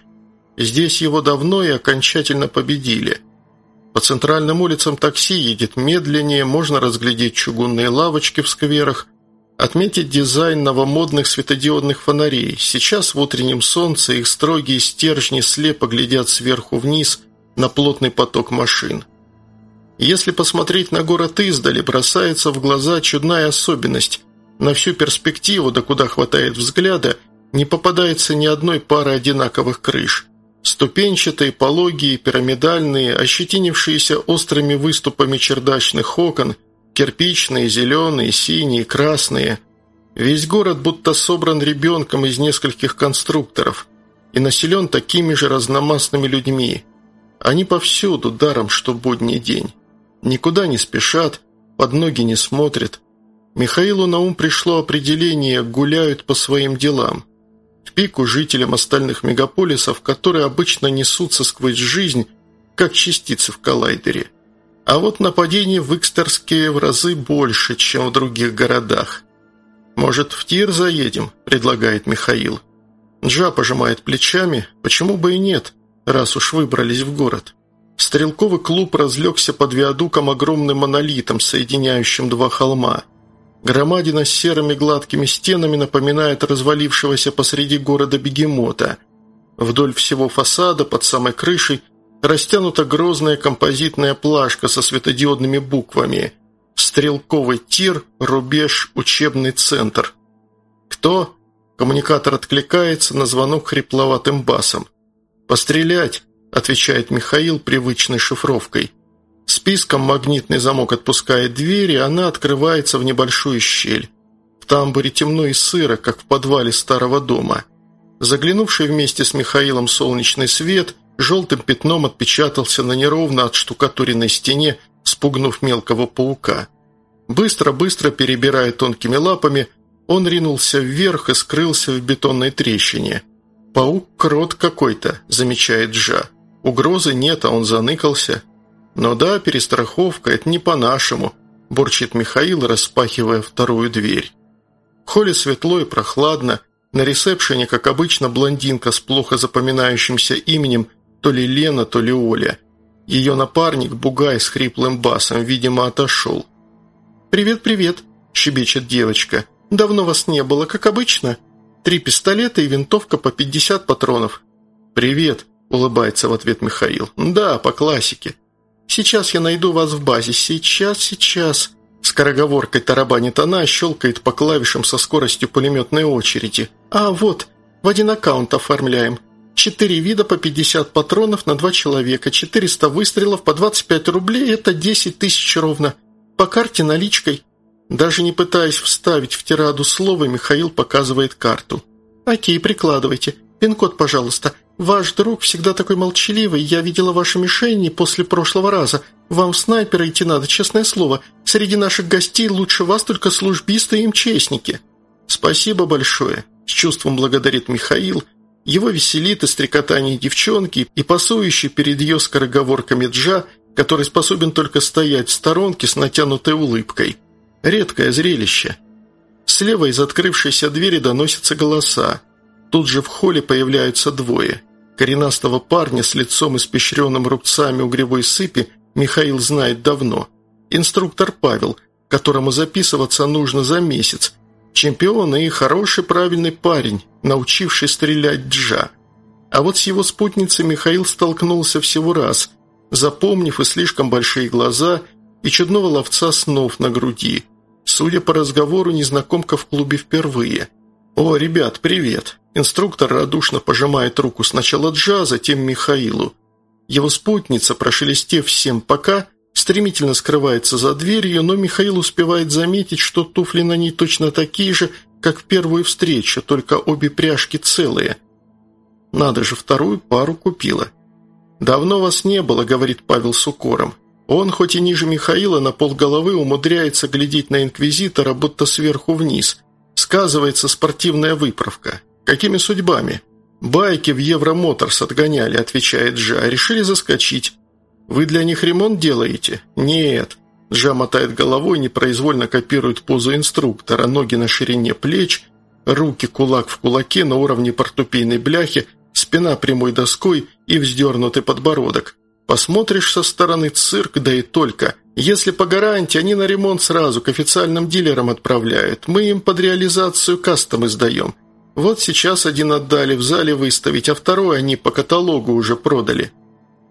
Здесь его давно и окончательно победили. По центральным улицам такси едет медленнее, можно разглядеть чугунные лавочки в скверах, Отметить дизайн новомодных светодиодных фонарей. Сейчас в утреннем солнце их строгие стержни слепо глядят сверху вниз на плотный поток машин. Если посмотреть на город издали, бросается в глаза чудная особенность. На всю перспективу, да куда хватает взгляда, не попадается ни одной пары одинаковых крыш. Ступенчатые, пологие, пирамидальные, ощетинившиеся острыми выступами чердачных окон – Кирпичные, зеленые, синие, красные. Весь город будто собран ребенком из нескольких конструкторов и населен такими же разномастными людьми. Они повсюду, даром, что будний день. Никуда не спешат, под ноги не смотрят. Михаилу на ум пришло определение «гуляют по своим делам». В пику жителям остальных мегаполисов, которые обычно несутся сквозь жизнь, как частицы в коллайдере. А вот нападений в Икстерске в разы больше, чем в других городах. «Может, в тир заедем?» – предлагает Михаил. Джа пожимает плечами. «Почему бы и нет, раз уж выбрались в город?» Стрелковый клуб разлегся под виадуком огромным монолитом, соединяющим два холма. Громадина с серыми гладкими стенами напоминает развалившегося посреди города бегемота. Вдоль всего фасада, под самой крышей – растянута грозная композитная плашка со светодиодными буквами «Стрелковый тир, рубеж, учебный центр». «Кто?» Коммуникатор откликается на звонок хрипловатым басом. «Пострелять!» – отвечает Михаил привычной шифровкой. Списком магнитный замок отпускает дверь, и она открывается в небольшую щель. В тамбуре темно и сыро, как в подвале старого дома. Заглянувший вместе с Михаилом солнечный свет – желтым пятном отпечатался на неровно отштукатуренной стене, спугнув мелкого паука. Быстро-быстро перебирая тонкими лапами, он ринулся вверх и скрылся в бетонной трещине. «Паук – крот какой-то», – замечает Джа. «Угрозы нет, а он заныкался». «Но да, перестраховка – это не по-нашему», – бурчит Михаил, распахивая вторую дверь. В холле светло и прохладно, на ресепшене, как обычно, блондинка с плохо запоминающимся именем то ли Лена, то ли Оля. Ее напарник, бугай с хриплым басом, видимо, отошел. «Привет, привет», – щебечет девочка. «Давно вас не было, как обычно. Три пистолета и винтовка по 50 патронов». «Привет», – улыбается в ответ Михаил. «Да, по классике. Сейчас я найду вас в базе. Сейчас, сейчас». Скороговоркой тарабанит она, щелкает по клавишам со скоростью пулеметной очереди. «А, вот, в один аккаунт оформляем. Четыре вида по 50 патронов на два человека, 400 выстрелов по 25 рублей – это 10 тысяч ровно. По карте наличкой». Даже не пытаясь вставить в тираду слово, Михаил показывает карту. «Окей, прикладывайте. Пин-код, пожалуйста. Ваш друг всегда такой молчаливый. Я видела ваши мишени после прошлого раза. Вам в снайпера идти надо, честное слово. Среди наших гостей лучше вас только службисты и мчесники». «Спасибо большое», – с чувством благодарит Михаил. Его веселит и стрекотание девчонки, и пасующий перед ее скороговорками Джа, который способен только стоять в сторонке с натянутой улыбкой. Редкое зрелище. Слева из открывшейся двери доносятся голоса. Тут же в холле появляются двое. Коренастого парня с лицом испещренным рубцами угревой сыпи Михаил знает давно. Инструктор Павел, которому записываться нужно за месяц. Чемпион и хороший правильный парень, научивший стрелять джа. А вот с его спутницей Михаил столкнулся всего раз, запомнив и слишком большие глаза, и чудного ловца снов на груди. Судя по разговору, незнакомка в клубе впервые. «О, ребят, привет!» Инструктор радушно пожимает руку сначала Джа, затем Михаилу. Его спутница, прошелестев всем «пока», стремительно скрывается за дверью, но Михаил успевает заметить, что туфли на ней точно такие же, как в первую встречу, только обе пряжки целые. Надо же, вторую пару купила. «Давно вас не было», — говорит Павел с укором. Он, хоть и ниже Михаила, на полголовы умудряется глядеть на инквизитора, будто сверху вниз. Сказывается спортивная выправка. Какими судьбами? «Байки в Евромоторс отгоняли», – отвечает Джа. «Решили заскочить». «Вы для них ремонт делаете?» «Нет». Джа мотает головой, непроизвольно копирует позу инструктора, ноги на ширине плеч, руки кулак в кулаке на уровне портупейной бляхи, спина прямой доской и вздернутый подбородок. Посмотришь со стороны цирк, да и только. Если по гарантии, они на ремонт сразу к официальным дилерам отправляют. Мы им под реализацию кастом издаем. Вот сейчас один отдали в зале выставить, а второй они по каталогу уже продали.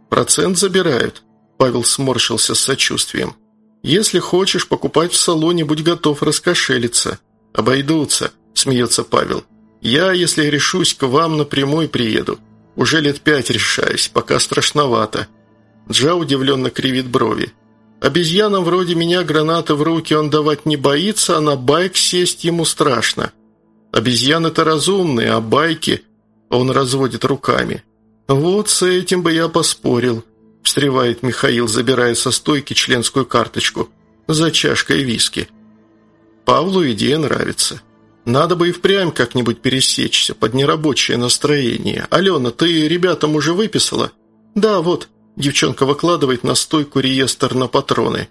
Процент забирают. Павел сморщился с сочувствием. Если хочешь покупать в салоне, будь готов раскошелиться. Обойдутся, смеется Павел. Я, если решусь, к вам напрямую приеду. Уже лет пять решаюсь, пока страшновато. Джа удивленно кривит брови. Обезьянам вроде меня гранаты в руки он давать не боится, а на байк сесть ему страшно. Обезьяны-то разумные, а байки...» Он разводит руками. «Вот с этим бы я поспорил», – встревает Михаил, забирая со стойки членскую карточку. «За чашкой виски». Павлу идея нравится. Надо бы и впрямь как-нибудь пересечься под нерабочее настроение. Алена, ты ребятам уже выписала? Да, вот. Девчонка выкладывает на стойку реестр на патроны.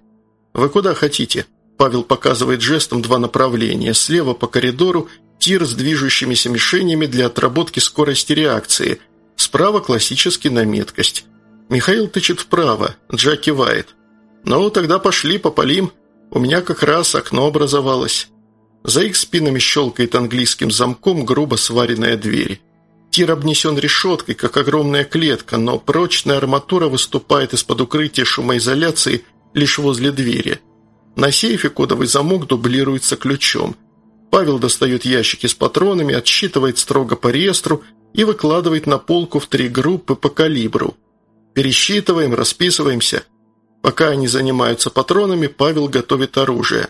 Вы куда хотите? Павел показывает жестом два направления. Слева по коридору тир с движущимися мишенями для отработки скорости реакции. Справа классический на меткость. Михаил тычет вправо, Джа кивает. «Ну, тогда пошли, попалим. У меня как раз окно образовалось». За их спинами щелкает английским замком грубо сваренная дверь. Тир обнесен решеткой, как огромная клетка, но прочная арматура выступает из-под укрытия шумоизоляции лишь возле двери. На сейфе кодовый замок дублируется ключом. Павел достает ящики с патронами, отсчитывает строго по реестру и выкладывает на полку в три группы по калибру. Пересчитываем, расписываемся. Пока они занимаются патронами, Павел готовит оружие.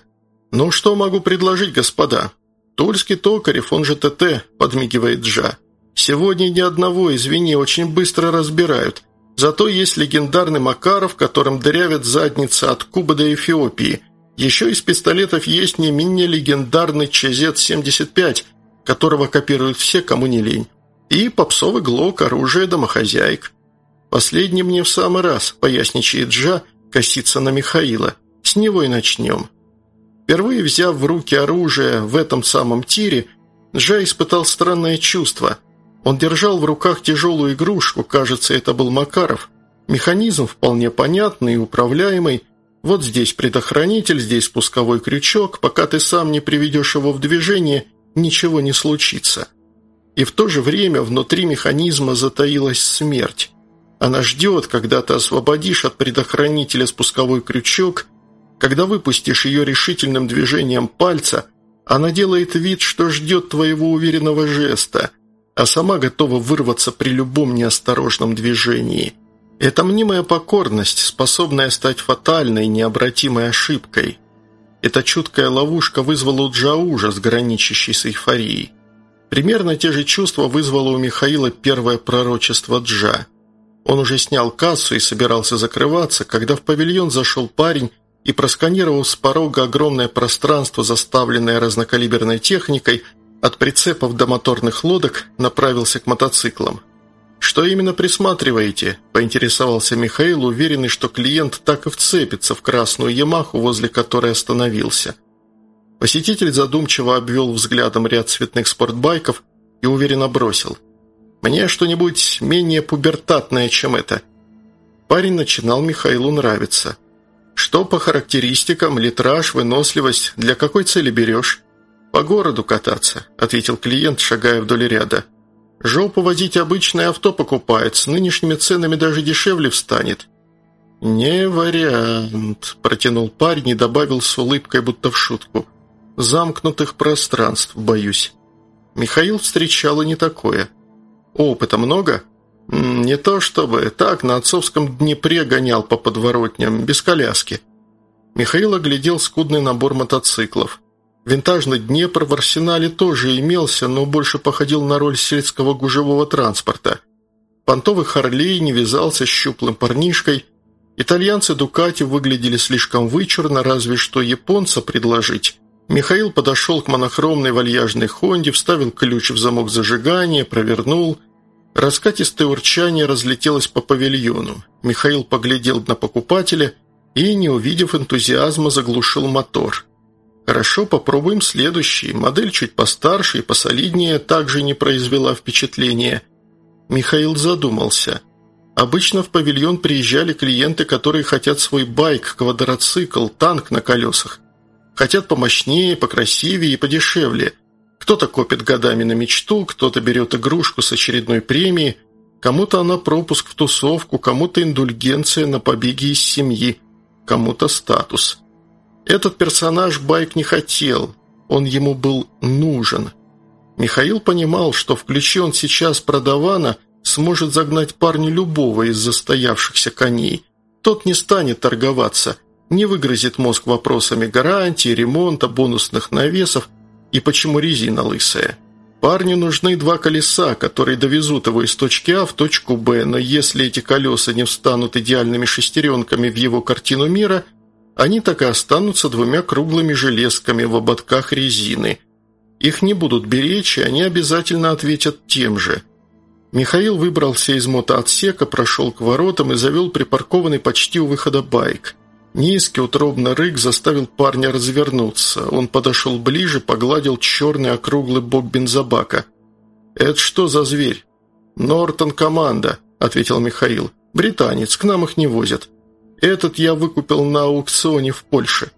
«Ну что могу предложить, господа?» «Тульский токарев, он же ТТ», – подмигивает Джа. «Сегодня ни одного, извини, очень быстро разбирают. Зато есть легендарный Макаров, которым дырявят задницы от Кубы до Эфиопии – еще из пистолетов есть не менее легендарный ЧЗ-75, которого копируют все, кому не лень. И попсовый глок, оружие домохозяек. Последний мне в самый раз, поясничает Джа, косится на Михаила. С него и начнем. Впервые взяв в руки оружие в этом самом тире, Джа испытал странное чувство. Он держал в руках тяжелую игрушку, кажется, это был Макаров. Механизм вполне понятный и управляемый, вот здесь предохранитель, здесь спусковой крючок. Пока ты сам не приведешь его в движение, ничего не случится. И в то же время внутри механизма затаилась смерть. Она ждет, когда ты освободишь от предохранителя спусковой крючок Когда выпустишь ее решительным движением пальца, она делает вид, что ждет твоего уверенного жеста, а сама готова вырваться при любом неосторожном движении. Это мнимая покорность, способная стать фатальной, необратимой ошибкой. Эта чуткая ловушка вызвала у Джа ужас, граничащий с эйфорией. Примерно те же чувства вызвало у Михаила первое пророчество Джа. Он уже снял кассу и собирался закрываться, когда в павильон зашел парень и, просканировав с порога огромное пространство, заставленное разнокалиберной техникой, от прицепов до моторных лодок, направился к мотоциклам. «Что именно присматриваете?» – поинтересовался Михаил, уверенный, что клиент так и вцепится в красную «Ямаху», возле которой остановился. Посетитель задумчиво обвел взглядом ряд цветных спортбайков и уверенно бросил. «Мне что-нибудь менее пубертатное, чем это». Парень начинал Михаилу нравиться. «Что по характеристикам, литраж, выносливость, для какой цели берешь?» «По городу кататься», – ответил клиент, шагая вдоль ряда. «Жопу возить обычное авто покупает, с нынешними ценами даже дешевле встанет». «Не вариант», – протянул парень и добавил с улыбкой, будто в шутку. «Замкнутых пространств, боюсь». Михаил встречал и не такое. «Опыта много?» «Не то чтобы. Так, на отцовском Днепре гонял по подворотням, без коляски». Михаил оглядел скудный набор мотоциклов. Винтажный Днепр в арсенале тоже имелся, но больше походил на роль сельского гужевого транспорта. Понтовый Харлей не вязался с щуплым парнишкой. Итальянцы Дукати выглядели слишком вычурно, разве что японца предложить. Михаил подошел к монохромной вальяжной Хонде, вставил ключ в замок зажигания, провернул – Раскатистое урчание разлетелось по павильону. Михаил поглядел на покупателя и, не увидев энтузиазма, заглушил мотор. «Хорошо, попробуем следующий. Модель чуть постарше и посолиднее также не произвела впечатления». Михаил задумался. Обычно в павильон приезжали клиенты, которые хотят свой байк, квадроцикл, танк на колесах. Хотят помощнее, покрасивее и подешевле – кто-то копит годами на мечту, кто-то берет игрушку с очередной премией, кому-то она пропуск в тусовку, кому-то индульгенция на побеги из семьи, кому-то статус. Этот персонаж Байк не хотел, он ему был нужен. Михаил понимал, что включи он сейчас продавана, сможет загнать парню любого из застоявшихся коней. Тот не станет торговаться, не выгрызет мозг вопросами гарантии, ремонта, бонусных навесов, и почему резина лысая. Парню нужны два колеса, которые довезут его из точки А в точку Б, но если эти колеса не встанут идеальными шестеренками в его картину мира, они так и останутся двумя круглыми железками в ободках резины. Их не будут беречь, и они обязательно ответят тем же. Михаил выбрался из мотоотсека, прошел к воротам и завел припаркованный почти у выхода байк. Низкий утробный рык заставил парня развернуться. Он подошел ближе, погладил черный округлый бок бензобака. «Это что за зверь?» «Нортон команда», — ответил Михаил. «Британец, к нам их не возят. Этот я выкупил на аукционе в Польше».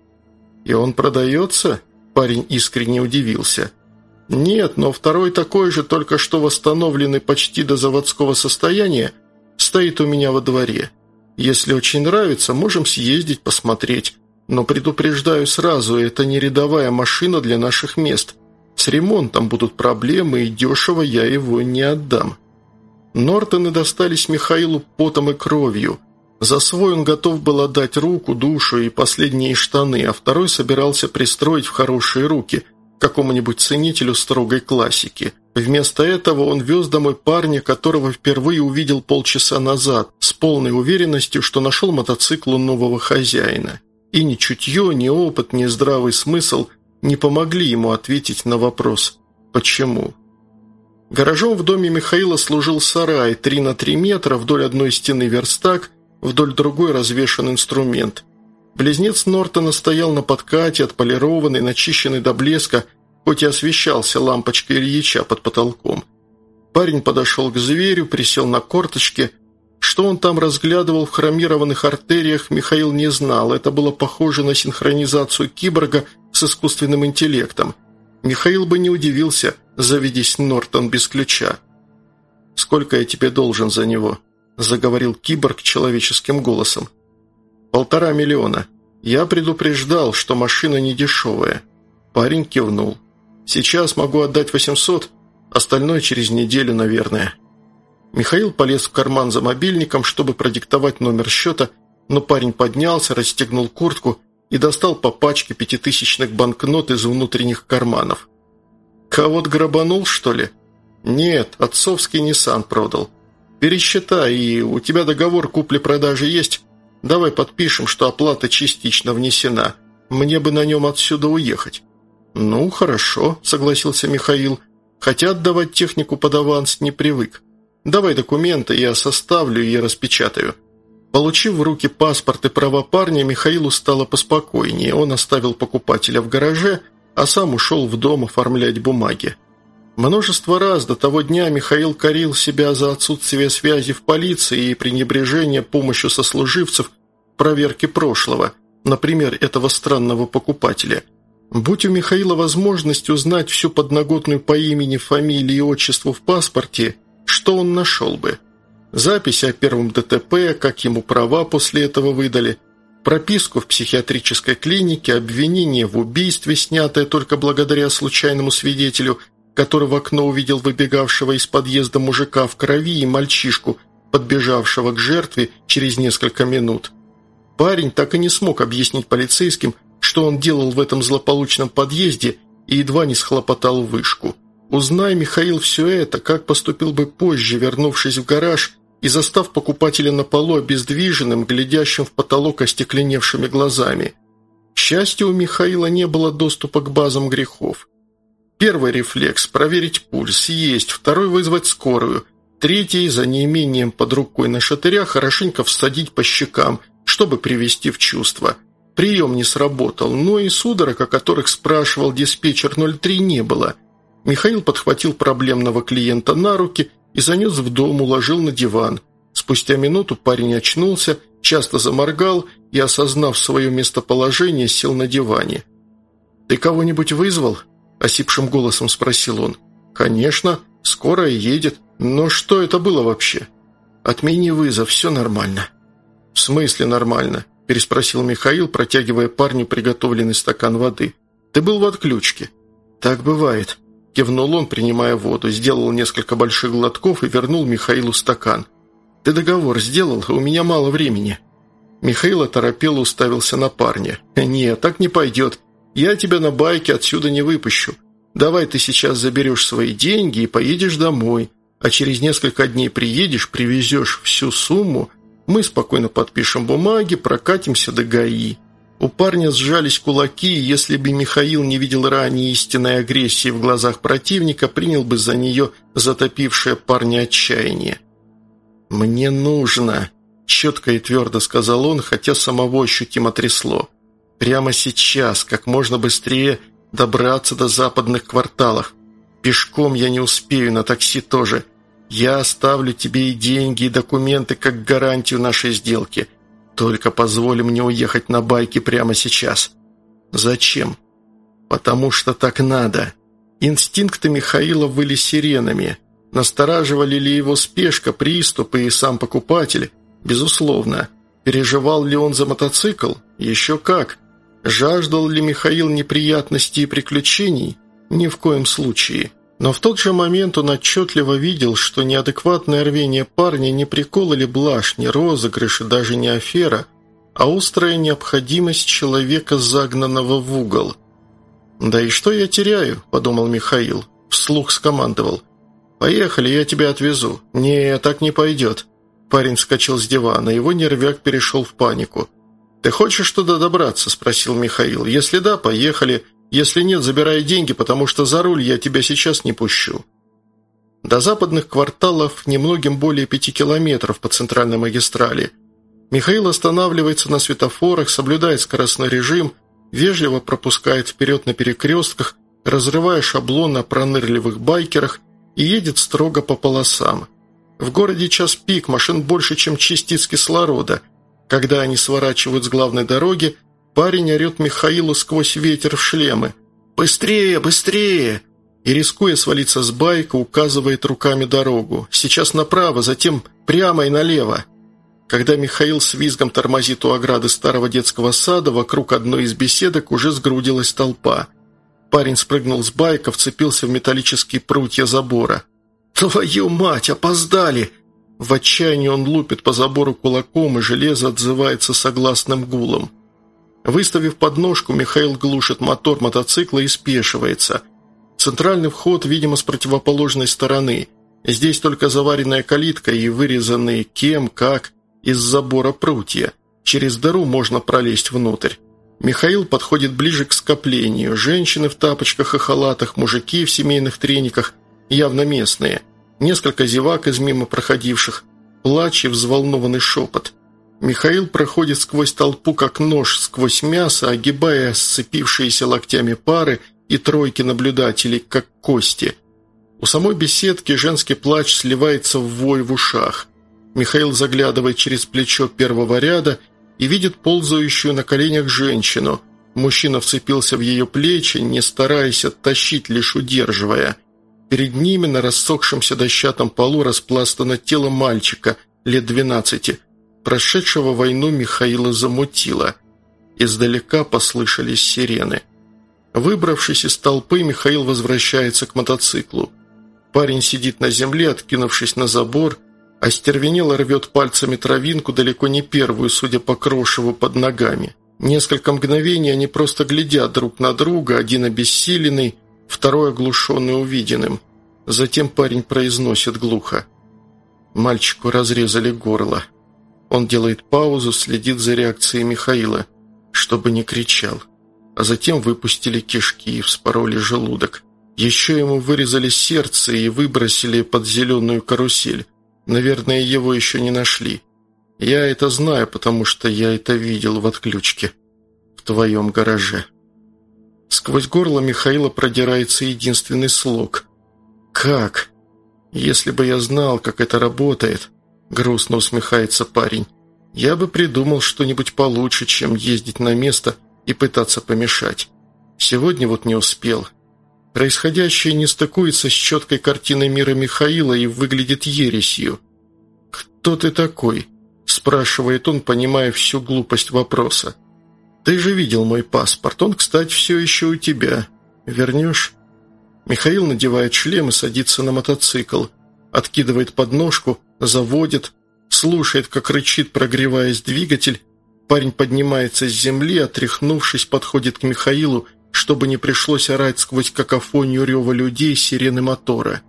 «И он продается?» Парень искренне удивился. «Нет, но второй такой же, только что восстановленный почти до заводского состояния, стоит у меня во дворе. Если очень нравится, можем съездить, посмотреть. Но предупреждаю сразу, это не рядовая машина для наших мест. С ремонтом будут проблемы, и дешево я его не отдам». Нортоны достались Михаилу потом и кровью. За свой он готов был отдать руку, душу и последние штаны, а второй собирался пристроить в хорошие руки какому-нибудь ценителю строгой классики – Вместо этого он вез домой парня, которого впервые увидел полчаса назад, с полной уверенностью, что нашел мотоцикл нового хозяина. И ни чутье, ни опыт, ни здравый смысл не помогли ему ответить на вопрос «почему?». Гаражом в доме Михаила служил сарай, 3 на 3 метра, вдоль одной стены верстак, вдоль другой развешан инструмент. Близнец Нортона стоял на подкате, отполированный, начищенный до блеска, хоть и освещался лампочкой Ильича под потолком. Парень подошел к зверю, присел на корточки. Что он там разглядывал в хромированных артериях, Михаил не знал. Это было похоже на синхронизацию киборга с искусственным интеллектом. Михаил бы не удивился, заведись Нортон без ключа. «Сколько я тебе должен за него?» – заговорил киборг человеческим голосом. «Полтора миллиона». «Я предупреждал, что машина не дешевая». Парень кивнул. «Сейчас могу отдать 800, остальное через неделю, наверное». Михаил полез в карман за мобильником, чтобы продиктовать номер счета, но парень поднялся, расстегнул куртку и достал по пачке пятитысячных банкнот из внутренних карманов. «Кого-то грабанул, что ли?» «Нет, отцовский Nissan продал. Пересчитай, и у тебя договор купли-продажи есть? Давай подпишем, что оплата частично внесена. Мне бы на нем отсюда уехать». «Ну, хорошо», – согласился Михаил, хотя отдавать технику под аванс не привык. «Давай документы, я составлю и распечатаю». Получив в руки паспорт и права парня, Михаилу стало поспокойнее. Он оставил покупателя в гараже, а сам ушел в дом оформлять бумаги. Множество раз до того дня Михаил корил себя за отсутствие связи в полиции и пренебрежение помощью сослуживцев в проверке прошлого, например, этого странного покупателя. Будь у Михаила возможность узнать всю подноготную по имени, фамилии и отчеству в паспорте, что он нашел бы? Запись о первом ДТП, как ему права после этого выдали, прописку в психиатрической клинике, обвинение в убийстве, снятое только благодаря случайному свидетелю – который в окно увидел выбегавшего из подъезда мужика в крови и мальчишку, подбежавшего к жертве через несколько минут. Парень так и не смог объяснить полицейским, что он делал в этом злополучном подъезде и едва не схлопотал вышку. Узнай, Михаил, все это, как поступил бы позже, вернувшись в гараж и застав покупателя на полу обездвиженным, глядящим в потолок остекленевшими глазами. К счастью, у Михаила не было доступа к базам грехов. Первый рефлекс – проверить пульс, есть, второй – вызвать скорую, третий – за неимением под рукой на шатыря хорошенько всадить по щекам, чтобы привести в чувство. Прием не сработал, но и судорог, о которых спрашивал диспетчер 03, не было. Михаил подхватил проблемного клиента на руки и занес в дом, уложил на диван. Спустя минуту парень очнулся, часто заморгал и, осознав свое местоположение, сел на диване. «Ты кого-нибудь вызвал?» – осипшим голосом спросил он. «Конечно, скорая едет. Но что это было вообще?» «Отмени вызов, все нормально». «В смысле нормально?» – переспросил Михаил, протягивая парню приготовленный стакан воды. «Ты был в отключке». «Так бывает», – кивнул он, принимая воду, сделал несколько больших глотков и вернул Михаилу стакан. «Ты договор сделал, у меня мало времени». Михаил оторопело уставился на парня. «Нет, так не пойдет. Я тебя на байке отсюда не выпущу. Давай ты сейчас заберешь свои деньги и поедешь домой, а через несколько дней приедешь, привезешь всю сумму, мы спокойно подпишем бумаги, прокатимся до ГАИ». У парня сжались кулаки, и если бы Михаил не видел ранее истинной агрессии в глазах противника, принял бы за нее затопившее парня отчаяние. «Мне нужно», – четко и твердо сказал он, хотя самого ощутимо трясло. Прямо сейчас, как можно быстрее добраться до западных кварталов. Пешком я не успею, на такси тоже. Я оставлю тебе и деньги, и документы как гарантию нашей сделки. Только позволь мне уехать на байке прямо сейчас. Зачем? Потому что так надо. Инстинкты Михаила были сиренами. Настораживали ли его спешка, приступы и сам покупатель? Безусловно. Переживал ли он за мотоцикл? Еще как. Жаждал ли Михаил неприятностей и приключений? Ни в коем случае. Но в тот же момент он отчетливо видел, что неадекватное рвение парня не прикол или блажь, не розыгрыш и даже не афера, а острая необходимость человека, загнанного в угол. «Да и что я теряю?» – подумал Михаил. Вслух скомандовал. «Поехали, я тебя отвезу». «Не, так не пойдет». Парень вскочил с дивана, его нервяк перешел в панику. «Ты хочешь туда добраться?» – спросил Михаил. «Если да, поехали. Если нет, забирай деньги, потому что за руль я тебя сейчас не пущу». До западных кварталов немногим более пяти километров по центральной магистрали. Михаил останавливается на светофорах, соблюдает скоростной режим, вежливо пропускает вперед на перекрестках, разрывая шаблон о пронырливых байкерах и едет строго по полосам. В городе час пик, машин больше, чем частиц кислорода – когда они сворачивают с главной дороги, парень орет Михаилу сквозь ветер в шлемы. «Быстрее, быстрее!» И, рискуя свалиться с байка, указывает руками дорогу. «Сейчас направо, затем прямо и налево». Когда Михаил с визгом тормозит у ограды старого детского сада, вокруг одной из беседок уже сгрудилась толпа. Парень спрыгнул с байка, вцепился в металлические прутья забора. «Твою мать, опоздали!» В отчаянии он лупит по забору кулаком, и железо отзывается согласным гулом. Выставив подножку, Михаил глушит мотор мотоцикла и спешивается. Центральный вход, видимо, с противоположной стороны. Здесь только заваренная калитка и вырезанные кем, как, из забора прутья. Через дыру можно пролезть внутрь. Михаил подходит ближе к скоплению. Женщины в тапочках и халатах, мужики в семейных трениках, явно местные. Несколько зевак из мимо проходивших. Плач и взволнованный шепот. Михаил проходит сквозь толпу, как нож сквозь мясо, огибая сцепившиеся локтями пары и тройки наблюдателей, как кости. У самой беседки женский плач сливается в вой в ушах. Михаил заглядывает через плечо первого ряда и видит ползающую на коленях женщину. Мужчина вцепился в ее плечи, не стараясь оттащить, лишь удерживая. Перед ними на рассохшемся дощатом полу распластано тело мальчика лет двенадцати. Прошедшего войну Михаила замутило. Издалека послышались сирены. Выбравшись из толпы, Михаил возвращается к мотоциклу. Парень сидит на земле, откинувшись на забор, Остервенело рвет пальцами травинку, далеко не первую, судя по крошеву под ногами. Несколько мгновений они просто глядят друг на друга, один обессиленный, второй оглушенный увиденным. Затем парень произносит глухо. Мальчику разрезали горло. Он делает паузу, следит за реакцией Михаила, чтобы не кричал. А затем выпустили кишки и вспороли желудок. Еще ему вырезали сердце и выбросили под зеленую карусель. Наверное, его еще не нашли. Я это знаю, потому что я это видел в отключке. В твоем гараже». Сквозь горло Михаила продирается единственный слог. «Как? Если бы я знал, как это работает...» Грустно усмехается парень. «Я бы придумал что-нибудь получше, чем ездить на место и пытаться помешать. Сегодня вот не успел. Происходящее не стыкуется с четкой картиной мира Михаила и выглядит ересью. «Кто ты такой?» – спрашивает он, понимая всю глупость вопроса. «Ты же видел мой паспорт. Он, кстати, все еще у тебя. Вернешь?» Михаил надевает шлем и садится на мотоцикл. Откидывает подножку, заводит, слушает, как рычит, прогреваясь двигатель. Парень поднимается с земли, отряхнувшись, подходит к Михаилу чтобы не пришлось орать сквозь какофонию рева людей сирены мотора.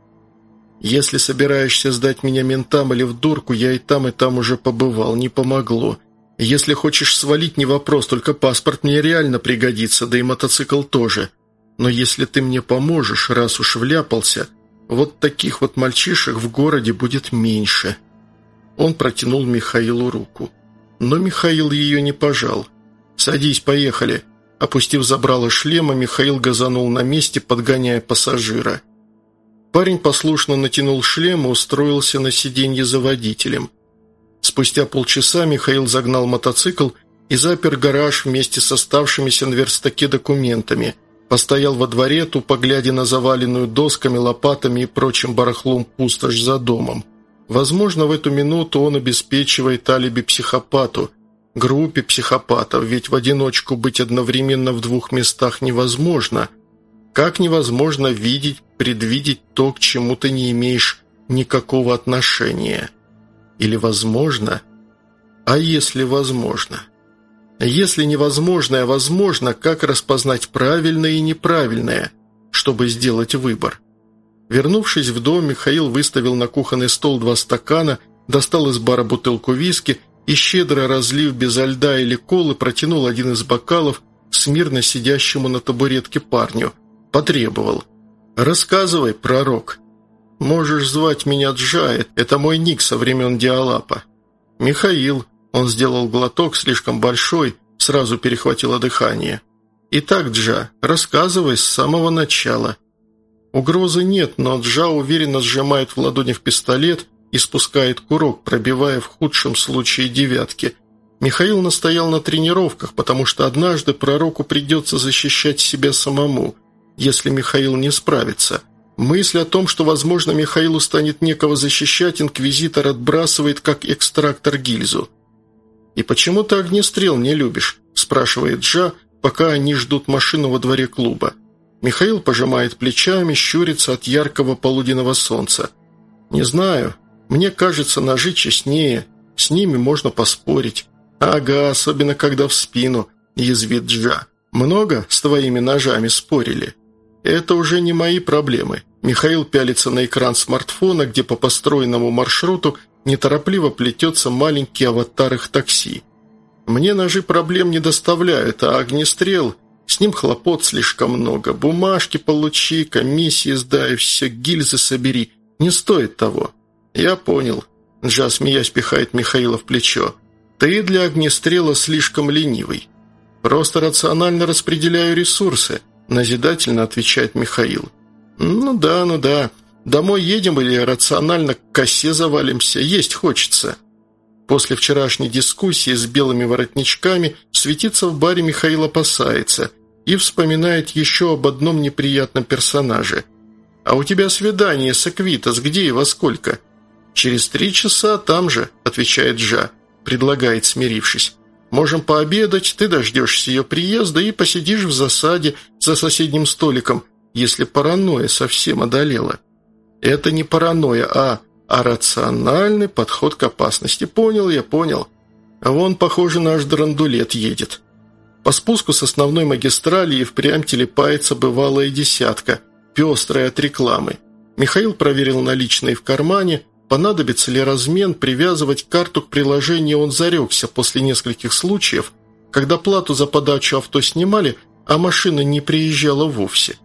«Если собираешься сдать меня ментам или в дурку, я и там, и там уже побывал, не помогло. Если хочешь свалить, не вопрос, только паспорт мне реально пригодится, да и мотоцикл тоже. Но если ты мне поможешь, раз уж вляпался, вот таких вот мальчишек в городе будет меньше». Он протянул Михаилу руку. Но Михаил ее не пожал. «Садись, поехали», Опустив забрало шлема, Михаил газанул на месте, подгоняя пассажира. Парень послушно натянул шлем и устроился на сиденье за водителем. Спустя полчаса Михаил загнал мотоцикл и запер гараж вместе с оставшимися на верстаке документами. Постоял во дворе, тупо глядя на заваленную досками, лопатами и прочим барахлом пустошь за домом. Возможно, в эту минуту он обеспечивает алиби психопату – группе психопатов, ведь в одиночку быть одновременно в двух местах невозможно. Как невозможно видеть, предвидеть то, к чему ты не имеешь никакого отношения? Или возможно? А если возможно? Если невозможное возможно, как распознать правильное и неправильное, чтобы сделать выбор? Вернувшись в дом, Михаил выставил на кухонный стол два стакана, достал из бара бутылку виски и, щедро разлив без льда или колы, протянул один из бокалов смирно сидящему на табуретке парню. Потребовал. «Рассказывай, пророк. Можешь звать меня Джает, это мой ник со времен Диалапа». «Михаил». Он сделал глоток, слишком большой, сразу перехватило дыхание. «Итак, Джа, рассказывай с самого начала». Угрозы нет, но Джа уверенно сжимает в ладонях пистолет и спускает курок, пробивая в худшем случае девятки. Михаил настоял на тренировках, потому что однажды пророку придется защищать себя самому, если Михаил не справится. Мысль о том, что, возможно, Михаилу станет некого защищать, инквизитор отбрасывает как экстрактор гильзу. «И почему ты огнестрел не любишь?» – спрашивает Джа, пока они ждут машину во дворе клуба. Михаил пожимает плечами, щурится от яркого полуденного солнца. «Не знаю. Мне кажется, ножи честнее. С ними можно поспорить». «Ага, особенно когда в спину», – язвит Джа. «Много с твоими ножами спорили?» «Это уже не мои проблемы». Михаил пялится на экран смартфона, где по построенному маршруту неторопливо плетется маленький аватар их такси. «Мне ножи проблем не доставляют, а огнестрел...» С ним хлопот слишком много. Бумажки получи, комиссии сдай, все гильзы собери. Не стоит того. Я понял. Джа, смеясь, пихает Михаила в плечо. Ты для огнестрела слишком ленивый. Просто рационально распределяю ресурсы, назидательно отвечает Михаил. Ну да, ну да. Домой едем или рационально к косе завалимся, есть хочется. После вчерашней дискуссии с белыми воротничками светиться в баре Михаил опасается и вспоминает еще об одном неприятном персонаже. «А у тебя свидание с Аквитас где и во сколько?» «Через три часа там же», – отвечает Джа, предлагает, смирившись. «Можем пообедать, ты дождешься ее приезда и посидишь в засаде за соседним столиком, если паранойя совсем одолела». «Это не паранойя, а а рациональный подход к опасности. Понял я, понял. Вон, похоже, наш драндулет едет. По спуску с основной магистрали и впрямь телепается бывалая десятка, пестрая от рекламы. Михаил проверил наличные в кармане, понадобится ли размен, привязывать карту к приложению он зарекся после нескольких случаев, когда плату за подачу авто снимали, а машина не приезжала вовсе.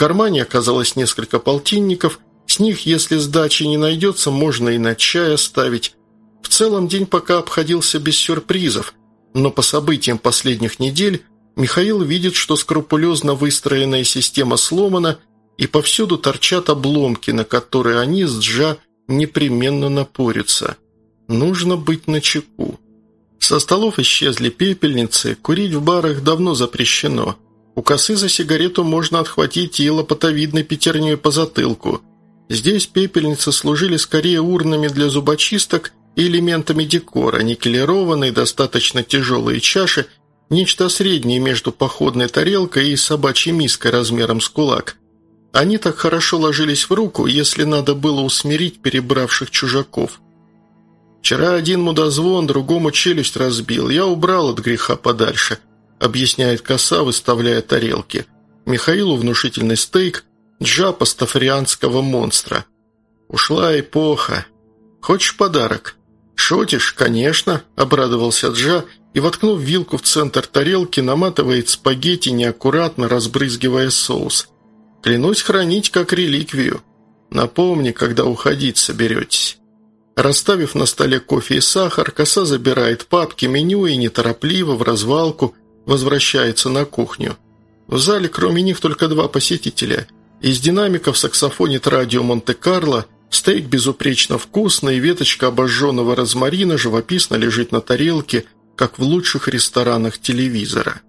Кармане оказалось несколько полтинников – с них, если сдачи не найдется, можно и на чай оставить. В целом день пока обходился без сюрпризов, но по событиям последних недель Михаил видит, что скрупулезно выстроенная система сломана, и повсюду торчат обломки, на которые они с Джа непременно напорятся. Нужно быть начеку. Со столов исчезли пепельницы, курить в барах давно запрещено. У косы за сигарету можно отхватить и лопатовидной пятерней по затылку – Здесь пепельницы служили скорее урнами для зубочисток и элементами декора, никелированные, достаточно тяжелые чаши, нечто среднее между походной тарелкой и собачьей миской размером с кулак. Они так хорошо ложились в руку, если надо было усмирить перебравших чужаков. «Вчера один мудозвон другому челюсть разбил, я убрал от греха подальше», объясняет коса, выставляя тарелки. Михаилу внушительный стейк – Джа пастафарианского монстра. Ушла эпоха. Хочешь подарок? Шутишь? Конечно, обрадовался Джа и, воткнув вилку в центр тарелки, наматывает спагетти, неаккуратно разбрызгивая соус. Клянусь хранить как реликвию. Напомни, когда уходить соберетесь. Расставив на столе кофе и сахар, коса забирает папки, меню и неторопливо в развалку возвращается на кухню. В зале кроме них только два посетителя – из динамиков саксофонит радио Монте-Карло, стейк безупречно вкусный, веточка обожженного розмарина живописно лежит на тарелке, как в лучших ресторанах телевизора.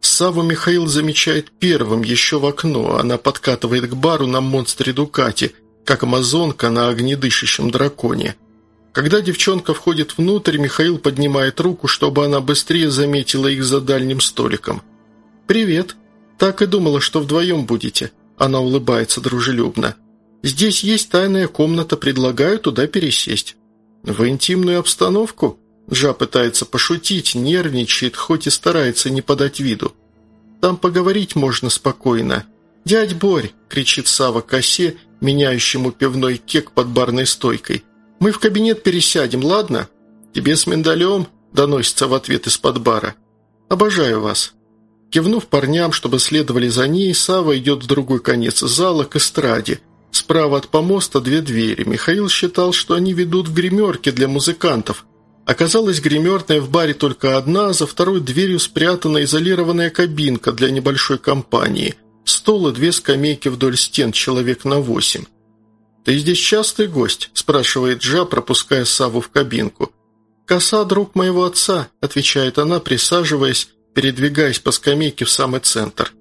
Саву Михаил замечает первым, еще в окно. Она подкатывает к бару на монстре Дукати, как амазонка на огнедышащем драконе. Когда девчонка входит внутрь, Михаил поднимает руку, чтобы она быстрее заметила их за дальним столиком. «Привет. Так и думала, что вдвоем будете», она улыбается дружелюбно. «Здесь есть тайная комната, предлагаю туда пересесть». «В интимную обстановку?» Жа пытается пошутить, нервничает, хоть и старается не подать виду. «Там поговорить можно спокойно». «Дядь Борь!» – кричит Сава косе, меняющему пивной кек под барной стойкой. «Мы в кабинет пересядем, ладно?» «Тебе с миндалем?» – доносится в ответ из-под бара. «Обожаю вас». Кивнув парням, чтобы следовали за ней, Сава идет в другой конец зала к эстраде. Справа от помоста две двери. Михаил считал, что они ведут в гримерке для музыкантов. Оказалось, гримерная в баре только одна, за второй дверью спрятана изолированная кабинка для небольшой компании. Стол и две скамейки вдоль стен, человек на восемь. «Ты здесь частый гость?» – спрашивает Джа, пропуская Саву в кабинку. «Коса – друг моего отца», – отвечает она, присаживаясь передвигаясь по скамейке в самый центр.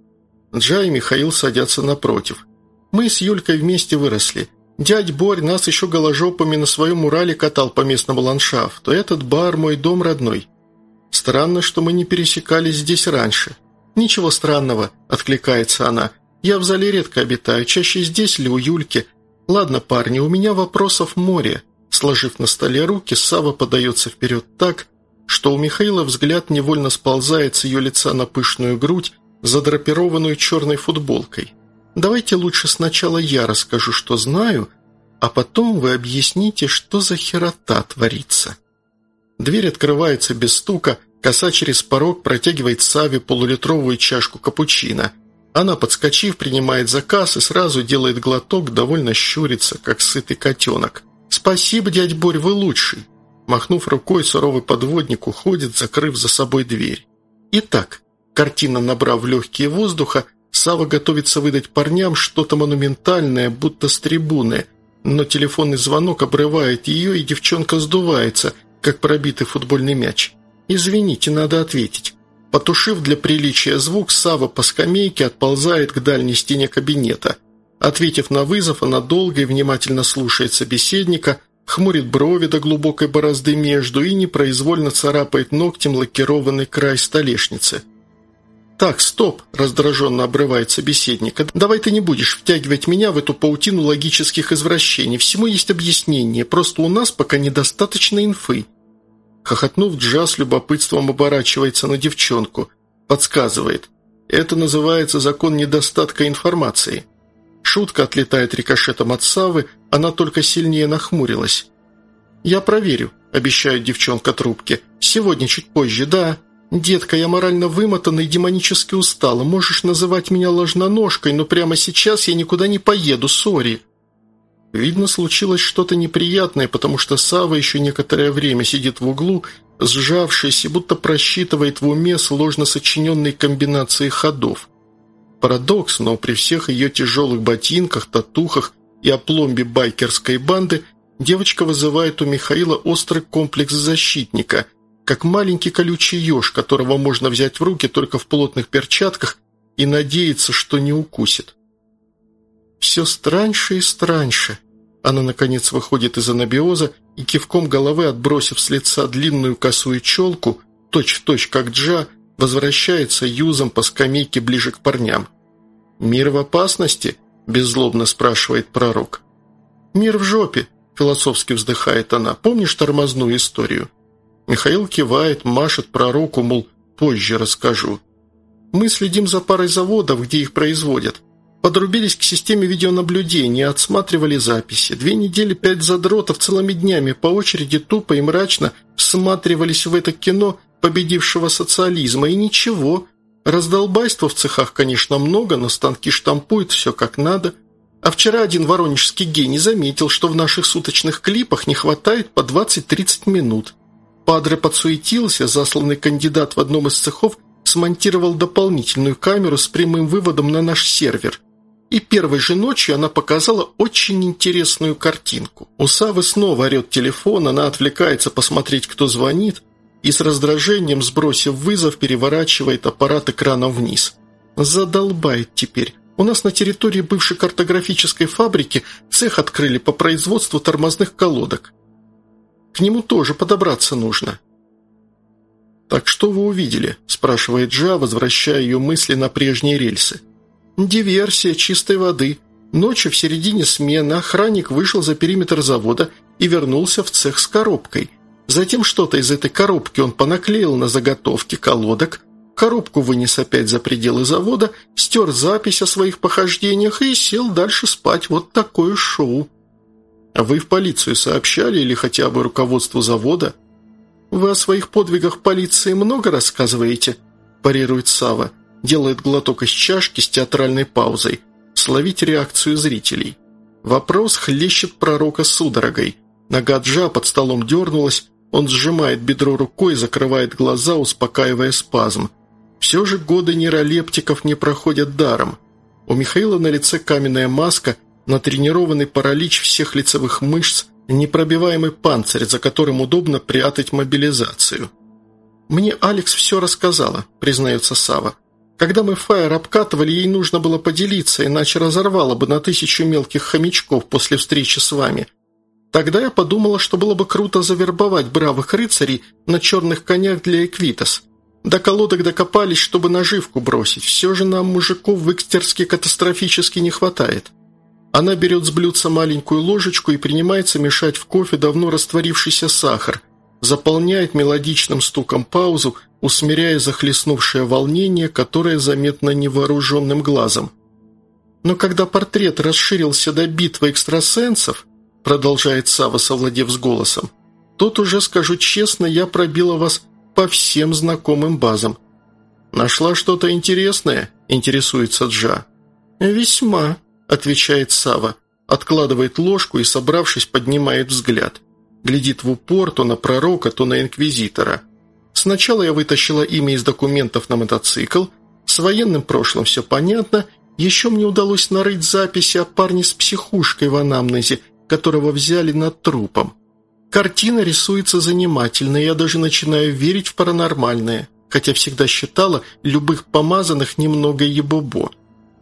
Джа и Михаил садятся напротив. Мы с Юлькой вместе выросли. Дядь Борь нас еще голожопами на своем Урале катал по местному ландшафту. Этот бар – мой дом родной. Странно, что мы не пересекались здесь раньше. Ничего странного, откликается она. Я в зале редко обитаю, чаще здесь ли у Юльки. Ладно, парни, у меня вопросов море. Сложив на столе руки, Сава подается вперед так, что у Михаила взгляд невольно сползает с ее лица на пышную грудь, задрапированную черной футболкой. Давайте лучше сначала я расскажу, что знаю, а потом вы объясните, что за херота творится». Дверь открывается без стука, коса через порог протягивает Саве полулитровую чашку капучино. Она, подскочив, принимает заказ и сразу делает глоток, довольно щурится, как сытый котенок. «Спасибо, дядь Борь, вы лучший!» Махнув рукой, суровый подводник уходит, закрыв за собой дверь. Итак, картина набрав легкие воздуха, Сава готовится выдать парням что-то монументальное, будто с трибуны, но телефонный звонок обрывает ее, и девчонка сдувается, как пробитый футбольный мяч. «Извините, надо ответить». Потушив для приличия звук, Сава по скамейке отползает к дальней стене кабинета. Ответив на вызов, она долго и внимательно слушает собеседника, хмурит брови до глубокой борозды между и непроизвольно царапает ногтем лакированный край столешницы – «Так, стоп!» – раздраженно обрывает собеседника. «Давай ты не будешь втягивать меня в эту паутину логических извращений. Всему есть объяснение, просто у нас пока недостаточно инфы». Хохотнув, Джаз любопытством оборачивается на девчонку. Подсказывает. Это называется закон недостатка информации. Шутка отлетает рикошетом от Савы, она только сильнее нахмурилась. «Я проверю», – обещает девчонка трубке. «Сегодня чуть позже, да». «Детка, я морально вымотана и демонически устала. Можешь называть меня ложноножкой, но прямо сейчас я никуда не поеду, сори». Видно, случилось что-то неприятное, потому что Сава еще некоторое время сидит в углу, сжавшись и будто просчитывает в уме сложно сочиненные комбинации ходов. Парадокс, но при всех ее тяжелых ботинках, татухах и опломбе байкерской банды девочка вызывает у Михаила острый комплекс защитника – как маленький колючий еж, которого можно взять в руки только в плотных перчатках и надеяться, что не укусит. Все страньше и страньше. Она, наконец, выходит из анабиоза и кивком головы, отбросив с лица длинную косую челку, точь-в-точь точь как Джа, возвращается юзом по скамейке ближе к парням. «Мир в опасности?» – беззлобно спрашивает пророк. «Мир в жопе», – философски вздыхает она. «Помнишь тормозную историю?» Михаил кивает, машет пророку, мол, позже расскажу. Мы следим за парой заводов, где их производят. Подрубились к системе видеонаблюдения, отсматривали записи. Две недели пять задротов целыми днями по очереди тупо и мрачно всматривались в это кино победившего социализма. И ничего. Раздолбайства в цехах, конечно, много, но станки штампуют все как надо. А вчера один воронежский гений заметил, что в наших суточных клипах не хватает по 20-30 минут. Падре подсуетился, засланный кандидат в одном из цехов смонтировал дополнительную камеру с прямым выводом на наш сервер. И первой же ночью она показала очень интересную картинку. У Савы снова орет телефон, она отвлекается посмотреть, кто звонит, и с раздражением, сбросив вызов, переворачивает аппарат экраном вниз. Задолбает теперь. У нас на территории бывшей картографической фабрики цех открыли по производству тормозных колодок. К нему тоже подобраться нужно». «Так что вы увидели?» – спрашивает Джа, возвращая ее мысли на прежние рельсы. «Диверсия чистой воды. Ночью в середине смены охранник вышел за периметр завода и вернулся в цех с коробкой. Затем что-то из этой коробки он понаклеил на заготовки колодок, коробку вынес опять за пределы завода, стер запись о своих похождениях и сел дальше спать. Вот такое шоу». А вы в полицию сообщали или хотя бы руководству завода? Вы о своих подвигах полиции много рассказываете? Парирует Сава, делает глоток из чашки с театральной паузой. Словить реакцию зрителей. Вопрос хлещет пророка судорогой. Нога Джа под столом дернулась, он сжимает бедро рукой, закрывает глаза, успокаивая спазм. Все же годы нейролептиков не проходят даром. У Михаила на лице каменная маска, натренированный паралич всех лицевых мышц, непробиваемый панцирь, за которым удобно прятать мобилизацию. «Мне Алекс все рассказала», – признается Сава. Когда мы фаер обкатывали, ей нужно было поделиться, иначе разорвало бы на тысячу мелких хомячков после встречи с вами. Тогда я подумала, что было бы круто завербовать бравых рыцарей на черных конях для Эквитас. До колодок докопались, чтобы наживку бросить. Все же нам, мужиков, в Икстерске катастрофически не хватает. Она берет с блюдца маленькую ложечку и принимается мешать в кофе давно растворившийся сахар, заполняет мелодичным стуком паузу, усмиряя захлестнувшее волнение, которое заметно невооруженным глазом. Но когда портрет расширился до битвы экстрасенсов, продолжает Сава, совладев с голосом, тут уже, скажу честно, я пробила вас по всем знакомым базам. «Нашла что-то интересное?» – интересуется Джа. «Весьма», – отвечает Сава, откладывает ложку и, собравшись, поднимает взгляд. Глядит в упор то на пророка, то на инквизитора – Сначала я вытащила имя из документов на мотоцикл. С военным прошлым все понятно. Еще мне удалось нарыть записи о парне с психушкой в анамнезе, которого взяли над трупом. Картина рисуется занимательно, я даже начинаю верить в паранормальное, хотя всегда считала любых помазанных немного ебобо.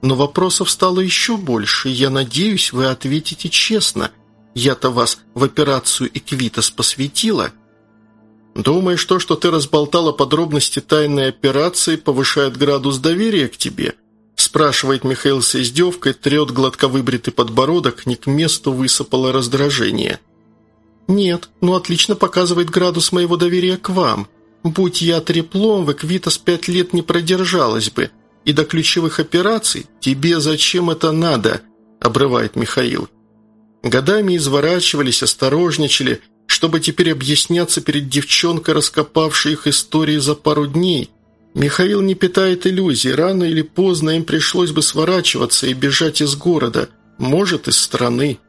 Но вопросов стало еще больше, я надеюсь, вы ответите честно. Я-то вас в операцию «Эквитас» посвятила – «Думаешь, то, что ты разболтала подробности тайной операции, повышает градус доверия к тебе?» спрашивает Михаил с издевкой, трет гладко выбритый подбородок, не к месту высыпало раздражение. «Нет, но отлично показывает градус моего доверия к вам. Будь я треплом, в Эквитас пять лет не продержалась бы. И до ключевых операций тебе зачем это надо?» – обрывает Михаил. Годами изворачивались, осторожничали – чтобы теперь объясняться перед девчонкой, раскопавшей их истории за пару дней. Михаил не питает иллюзий, рано или поздно им пришлось бы сворачиваться и бежать из города, может, из страны.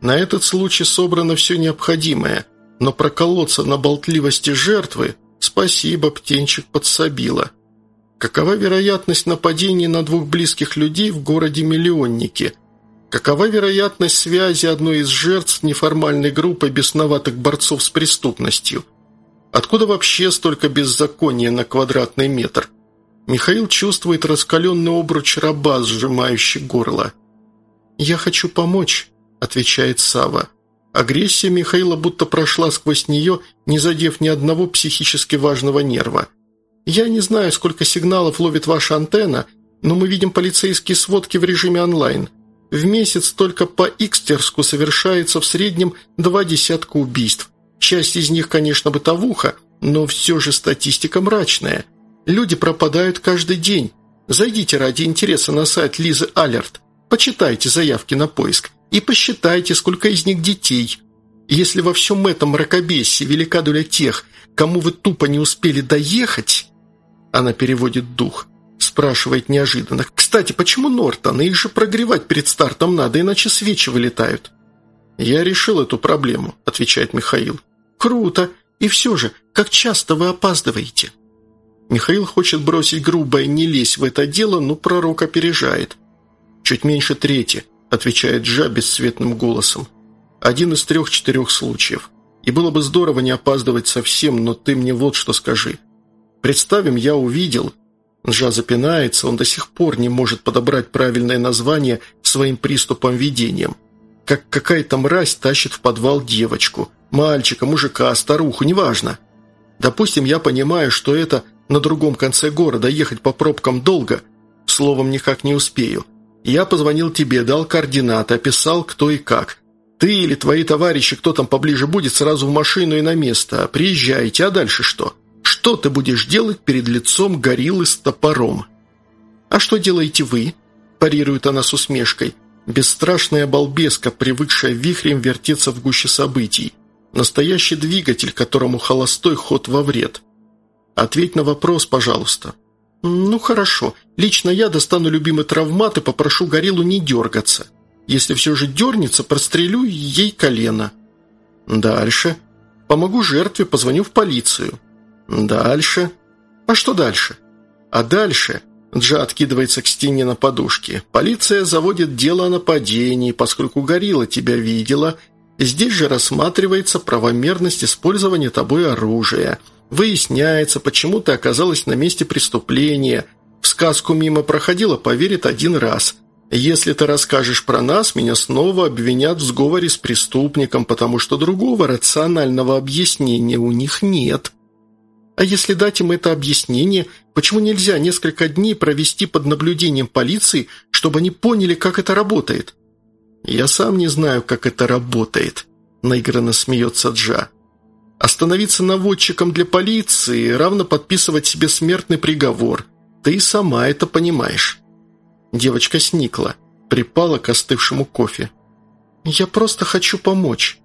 На этот случай собрано все необходимое, но проколоться на болтливости жертвы спасибо, птенчик подсобила. Какова вероятность нападения на двух близких людей в городе-миллионнике – Какова вероятность связи одной из жертв неформальной группой бесноватых борцов с преступностью? Откуда вообще столько беззакония на квадратный метр? Михаил чувствует раскаленный обруч раба, сжимающий горло. «Я хочу помочь», – отвечает Сава. Агрессия Михаила будто прошла сквозь нее, не задев ни одного психически важного нерва. «Я не знаю, сколько сигналов ловит ваша антенна, но мы видим полицейские сводки в режиме онлайн. В месяц только по Икстерску совершается в среднем два десятка убийств. Часть из них, конечно, бытовуха, но все же статистика мрачная. Люди пропадают каждый день. Зайдите ради интереса на сайт Лизы Алерт, почитайте заявки на поиск и посчитайте, сколько из них детей. Если во всем этом мракобесии велика доля тех, кому вы тупо не успели доехать, она переводит дух – спрашивает неожиданно. «Кстати, почему Нортон? Их же прогревать перед стартом надо, иначе свечи вылетают». «Я решил эту проблему», – отвечает Михаил. «Круто. И все же, как часто вы опаздываете?» Михаил хочет бросить грубое «не лезь в это дело», но пророк опережает. «Чуть меньше трети», – отвечает Джа бесцветным голосом. «Один из трех-четырех случаев. И было бы здорово не опаздывать совсем, но ты мне вот что скажи. Представим, я увидел, Джа запинается, он до сих пор не может подобрать правильное название своим приступом-видением. Как какая-то мразь тащит в подвал девочку, мальчика, мужика, старуху, неважно. Допустим, я понимаю, что это на другом конце города, ехать по пробкам долго, словом, никак не успею. Я позвонил тебе, дал координаты, описал кто и как. Ты или твои товарищи, кто там поближе будет, сразу в машину и на место. Приезжайте, а дальше что?» Что ты будешь делать перед лицом гориллы с топором?» «А что делаете вы?» – парирует она с усмешкой. Бесстрашная балбеска, привыкшая вихрем вертеться в гуще событий. Настоящий двигатель, которому холостой ход во вред. Ответь на вопрос, пожалуйста. «Ну хорошо. Лично я достану любимый травмат и попрошу гориллу не дергаться. Если все же дернется, прострелю ей колено». «Дальше. Помогу жертве, позвоню в полицию». «Дальше?» «А что дальше?» «А дальше?» Джа откидывается к стене на подушке. «Полиция заводит дело о нападении, поскольку горилла тебя видела. Здесь же рассматривается правомерность использования тобой оружия. Выясняется, почему ты оказалась на месте преступления. В сказку мимо проходила, поверит один раз. Если ты расскажешь про нас, меня снова обвинят в сговоре с преступником, потому что другого рационального объяснения у них нет. А если дать им это объяснение, почему нельзя несколько дней провести под наблюдением полиции, чтобы они поняли, как это работает? Я сам не знаю, как это работает, наигранно смеется Джа. Остановиться наводчиком для полиции равно подписывать себе смертный приговор. Ты сама это понимаешь. Девочка сникла, припала к остывшему кофе. «Я просто хочу помочь».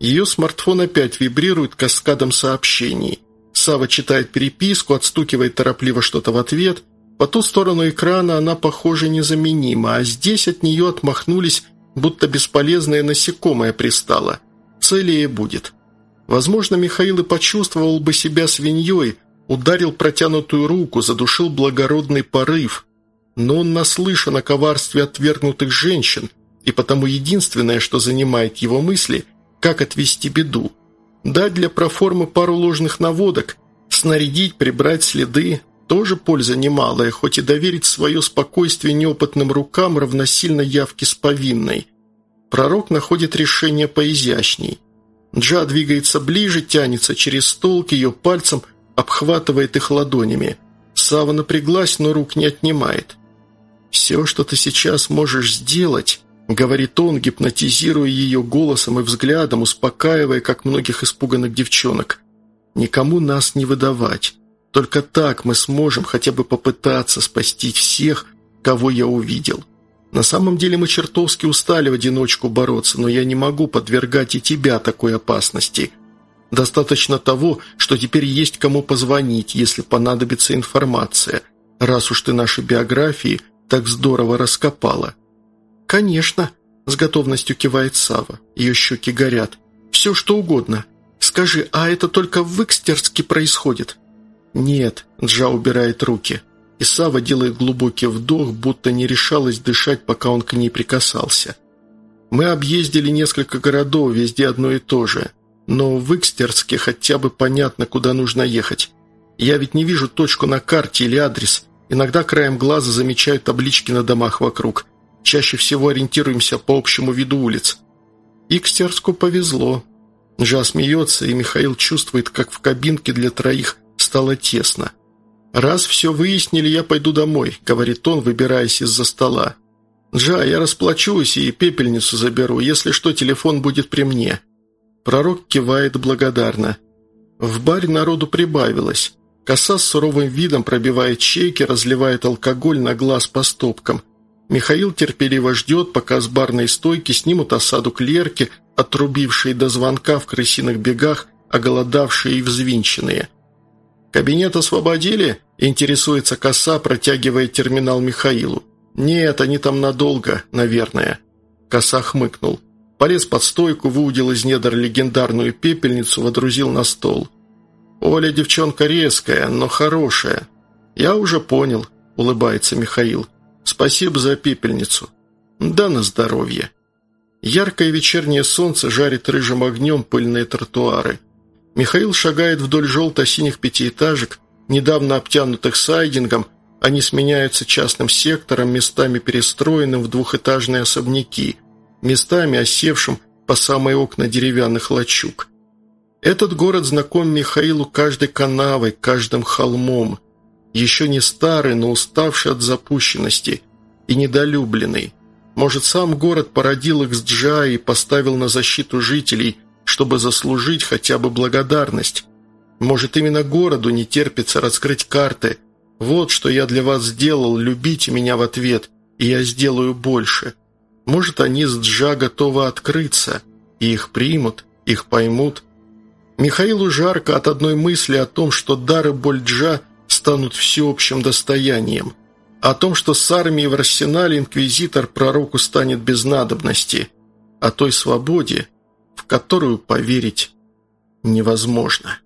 Ее смартфон опять вибрирует каскадом сообщений. Сава читает переписку, отстукивает торопливо что-то в ответ. По ту сторону экрана она, похоже, незаменима, а здесь от нее отмахнулись, будто бесполезное насекомое пристало. Целее будет. Возможно, Михаил и почувствовал бы себя свиньей, ударил протянутую руку, задушил благородный порыв, но он наслышан о коварстве отвергнутых женщин, и потому единственное, что занимает его мысли, как отвести беду. Дать для проформы пару ложных наводок, снарядить, прибрать следы – тоже польза немалая, хоть и доверить свое спокойствие неопытным рукам равносильно явке с повинной. Пророк находит решение поизящней. Джа двигается ближе, тянется через стол к ее пальцам, обхватывает их ладонями. Сава напряглась, но рук не отнимает. «Все, что ты сейчас можешь сделать», — говорит он, гипнотизируя ее голосом и взглядом, успокаивая, как многих испуганных девчонок. «Никому нас не выдавать. Только так мы сможем хотя бы попытаться спасти всех, кого я увидел. На самом деле мы чертовски устали в одиночку бороться, но я не могу подвергать и тебя такой опасности. Достаточно того, что теперь есть кому позвонить, если понадобится информация, раз уж ты наши биографии так здорово раскопала». «Конечно», – с готовностью кивает Сава. Ее щеки горят. «Все, что угодно. Скажи, а это только в Икстерске происходит?» «Нет», – Джа убирает руки. И Сава делает глубокий вдох, будто не решалась дышать, пока он к ней прикасался. «Мы объездили несколько городов, везде одно и то же. Но в Икстерске хотя бы понятно, куда нужно ехать. Я ведь не вижу точку на карте или адрес, Иногда краем глаза замечаю таблички на домах вокруг. Чаще всего ориентируемся по общему виду улиц. Икстерску повезло. Жа смеется, и Михаил чувствует, как в кабинке для троих стало тесно. «Раз все выяснили, я пойду домой», — говорит он, выбираясь из-за стола. «Джа, я расплачусь и пепельницу заберу, если что, телефон будет при мне». Пророк кивает благодарно. В баре народу прибавилось. Коса с суровым видом пробивает чеки, разливает алкоголь на глаз по стопкам. Михаил терпеливо ждет, пока с барной стойки снимут осаду клерки, отрубившие до звонка в крысиных бегах, оголодавшие и взвинченные. «Кабинет освободили?» – интересуется коса, протягивая терминал Михаилу. «Нет, они там надолго, наверное». Коса хмыкнул. Полез под стойку, выудил из недр легендарную пепельницу, водрузил на стол – «Оля девчонка резкая, но хорошая». «Я уже понял», – улыбается Михаил. «Спасибо за пепельницу». «Да на здоровье». Яркое вечернее солнце жарит рыжим огнем пыльные тротуары. Михаил шагает вдоль желто-синих пятиэтажек, недавно обтянутых сайдингом, они сменяются частным сектором, местами перестроенным в двухэтажные особняки, местами осевшим по самые окна деревянных лачуг. Этот город знаком Михаилу каждой канавой, каждым холмом. Еще не старый, но уставший от запущенности и недолюбленный. Может, сам город породил их с Джа и поставил на защиту жителей, чтобы заслужить хотя бы благодарность. Может, именно городу не терпится раскрыть карты. Вот что я для вас сделал, любите меня в ответ, и я сделаю больше. Может, они с Джа готовы открыться, и их примут, их поймут, Михаилу жарко от одной мысли о том, что дары Больджа станут всеобщим достоянием, о том, что с армией в арсенале инквизитор пророку станет без надобности, о той свободе, в которую поверить невозможно.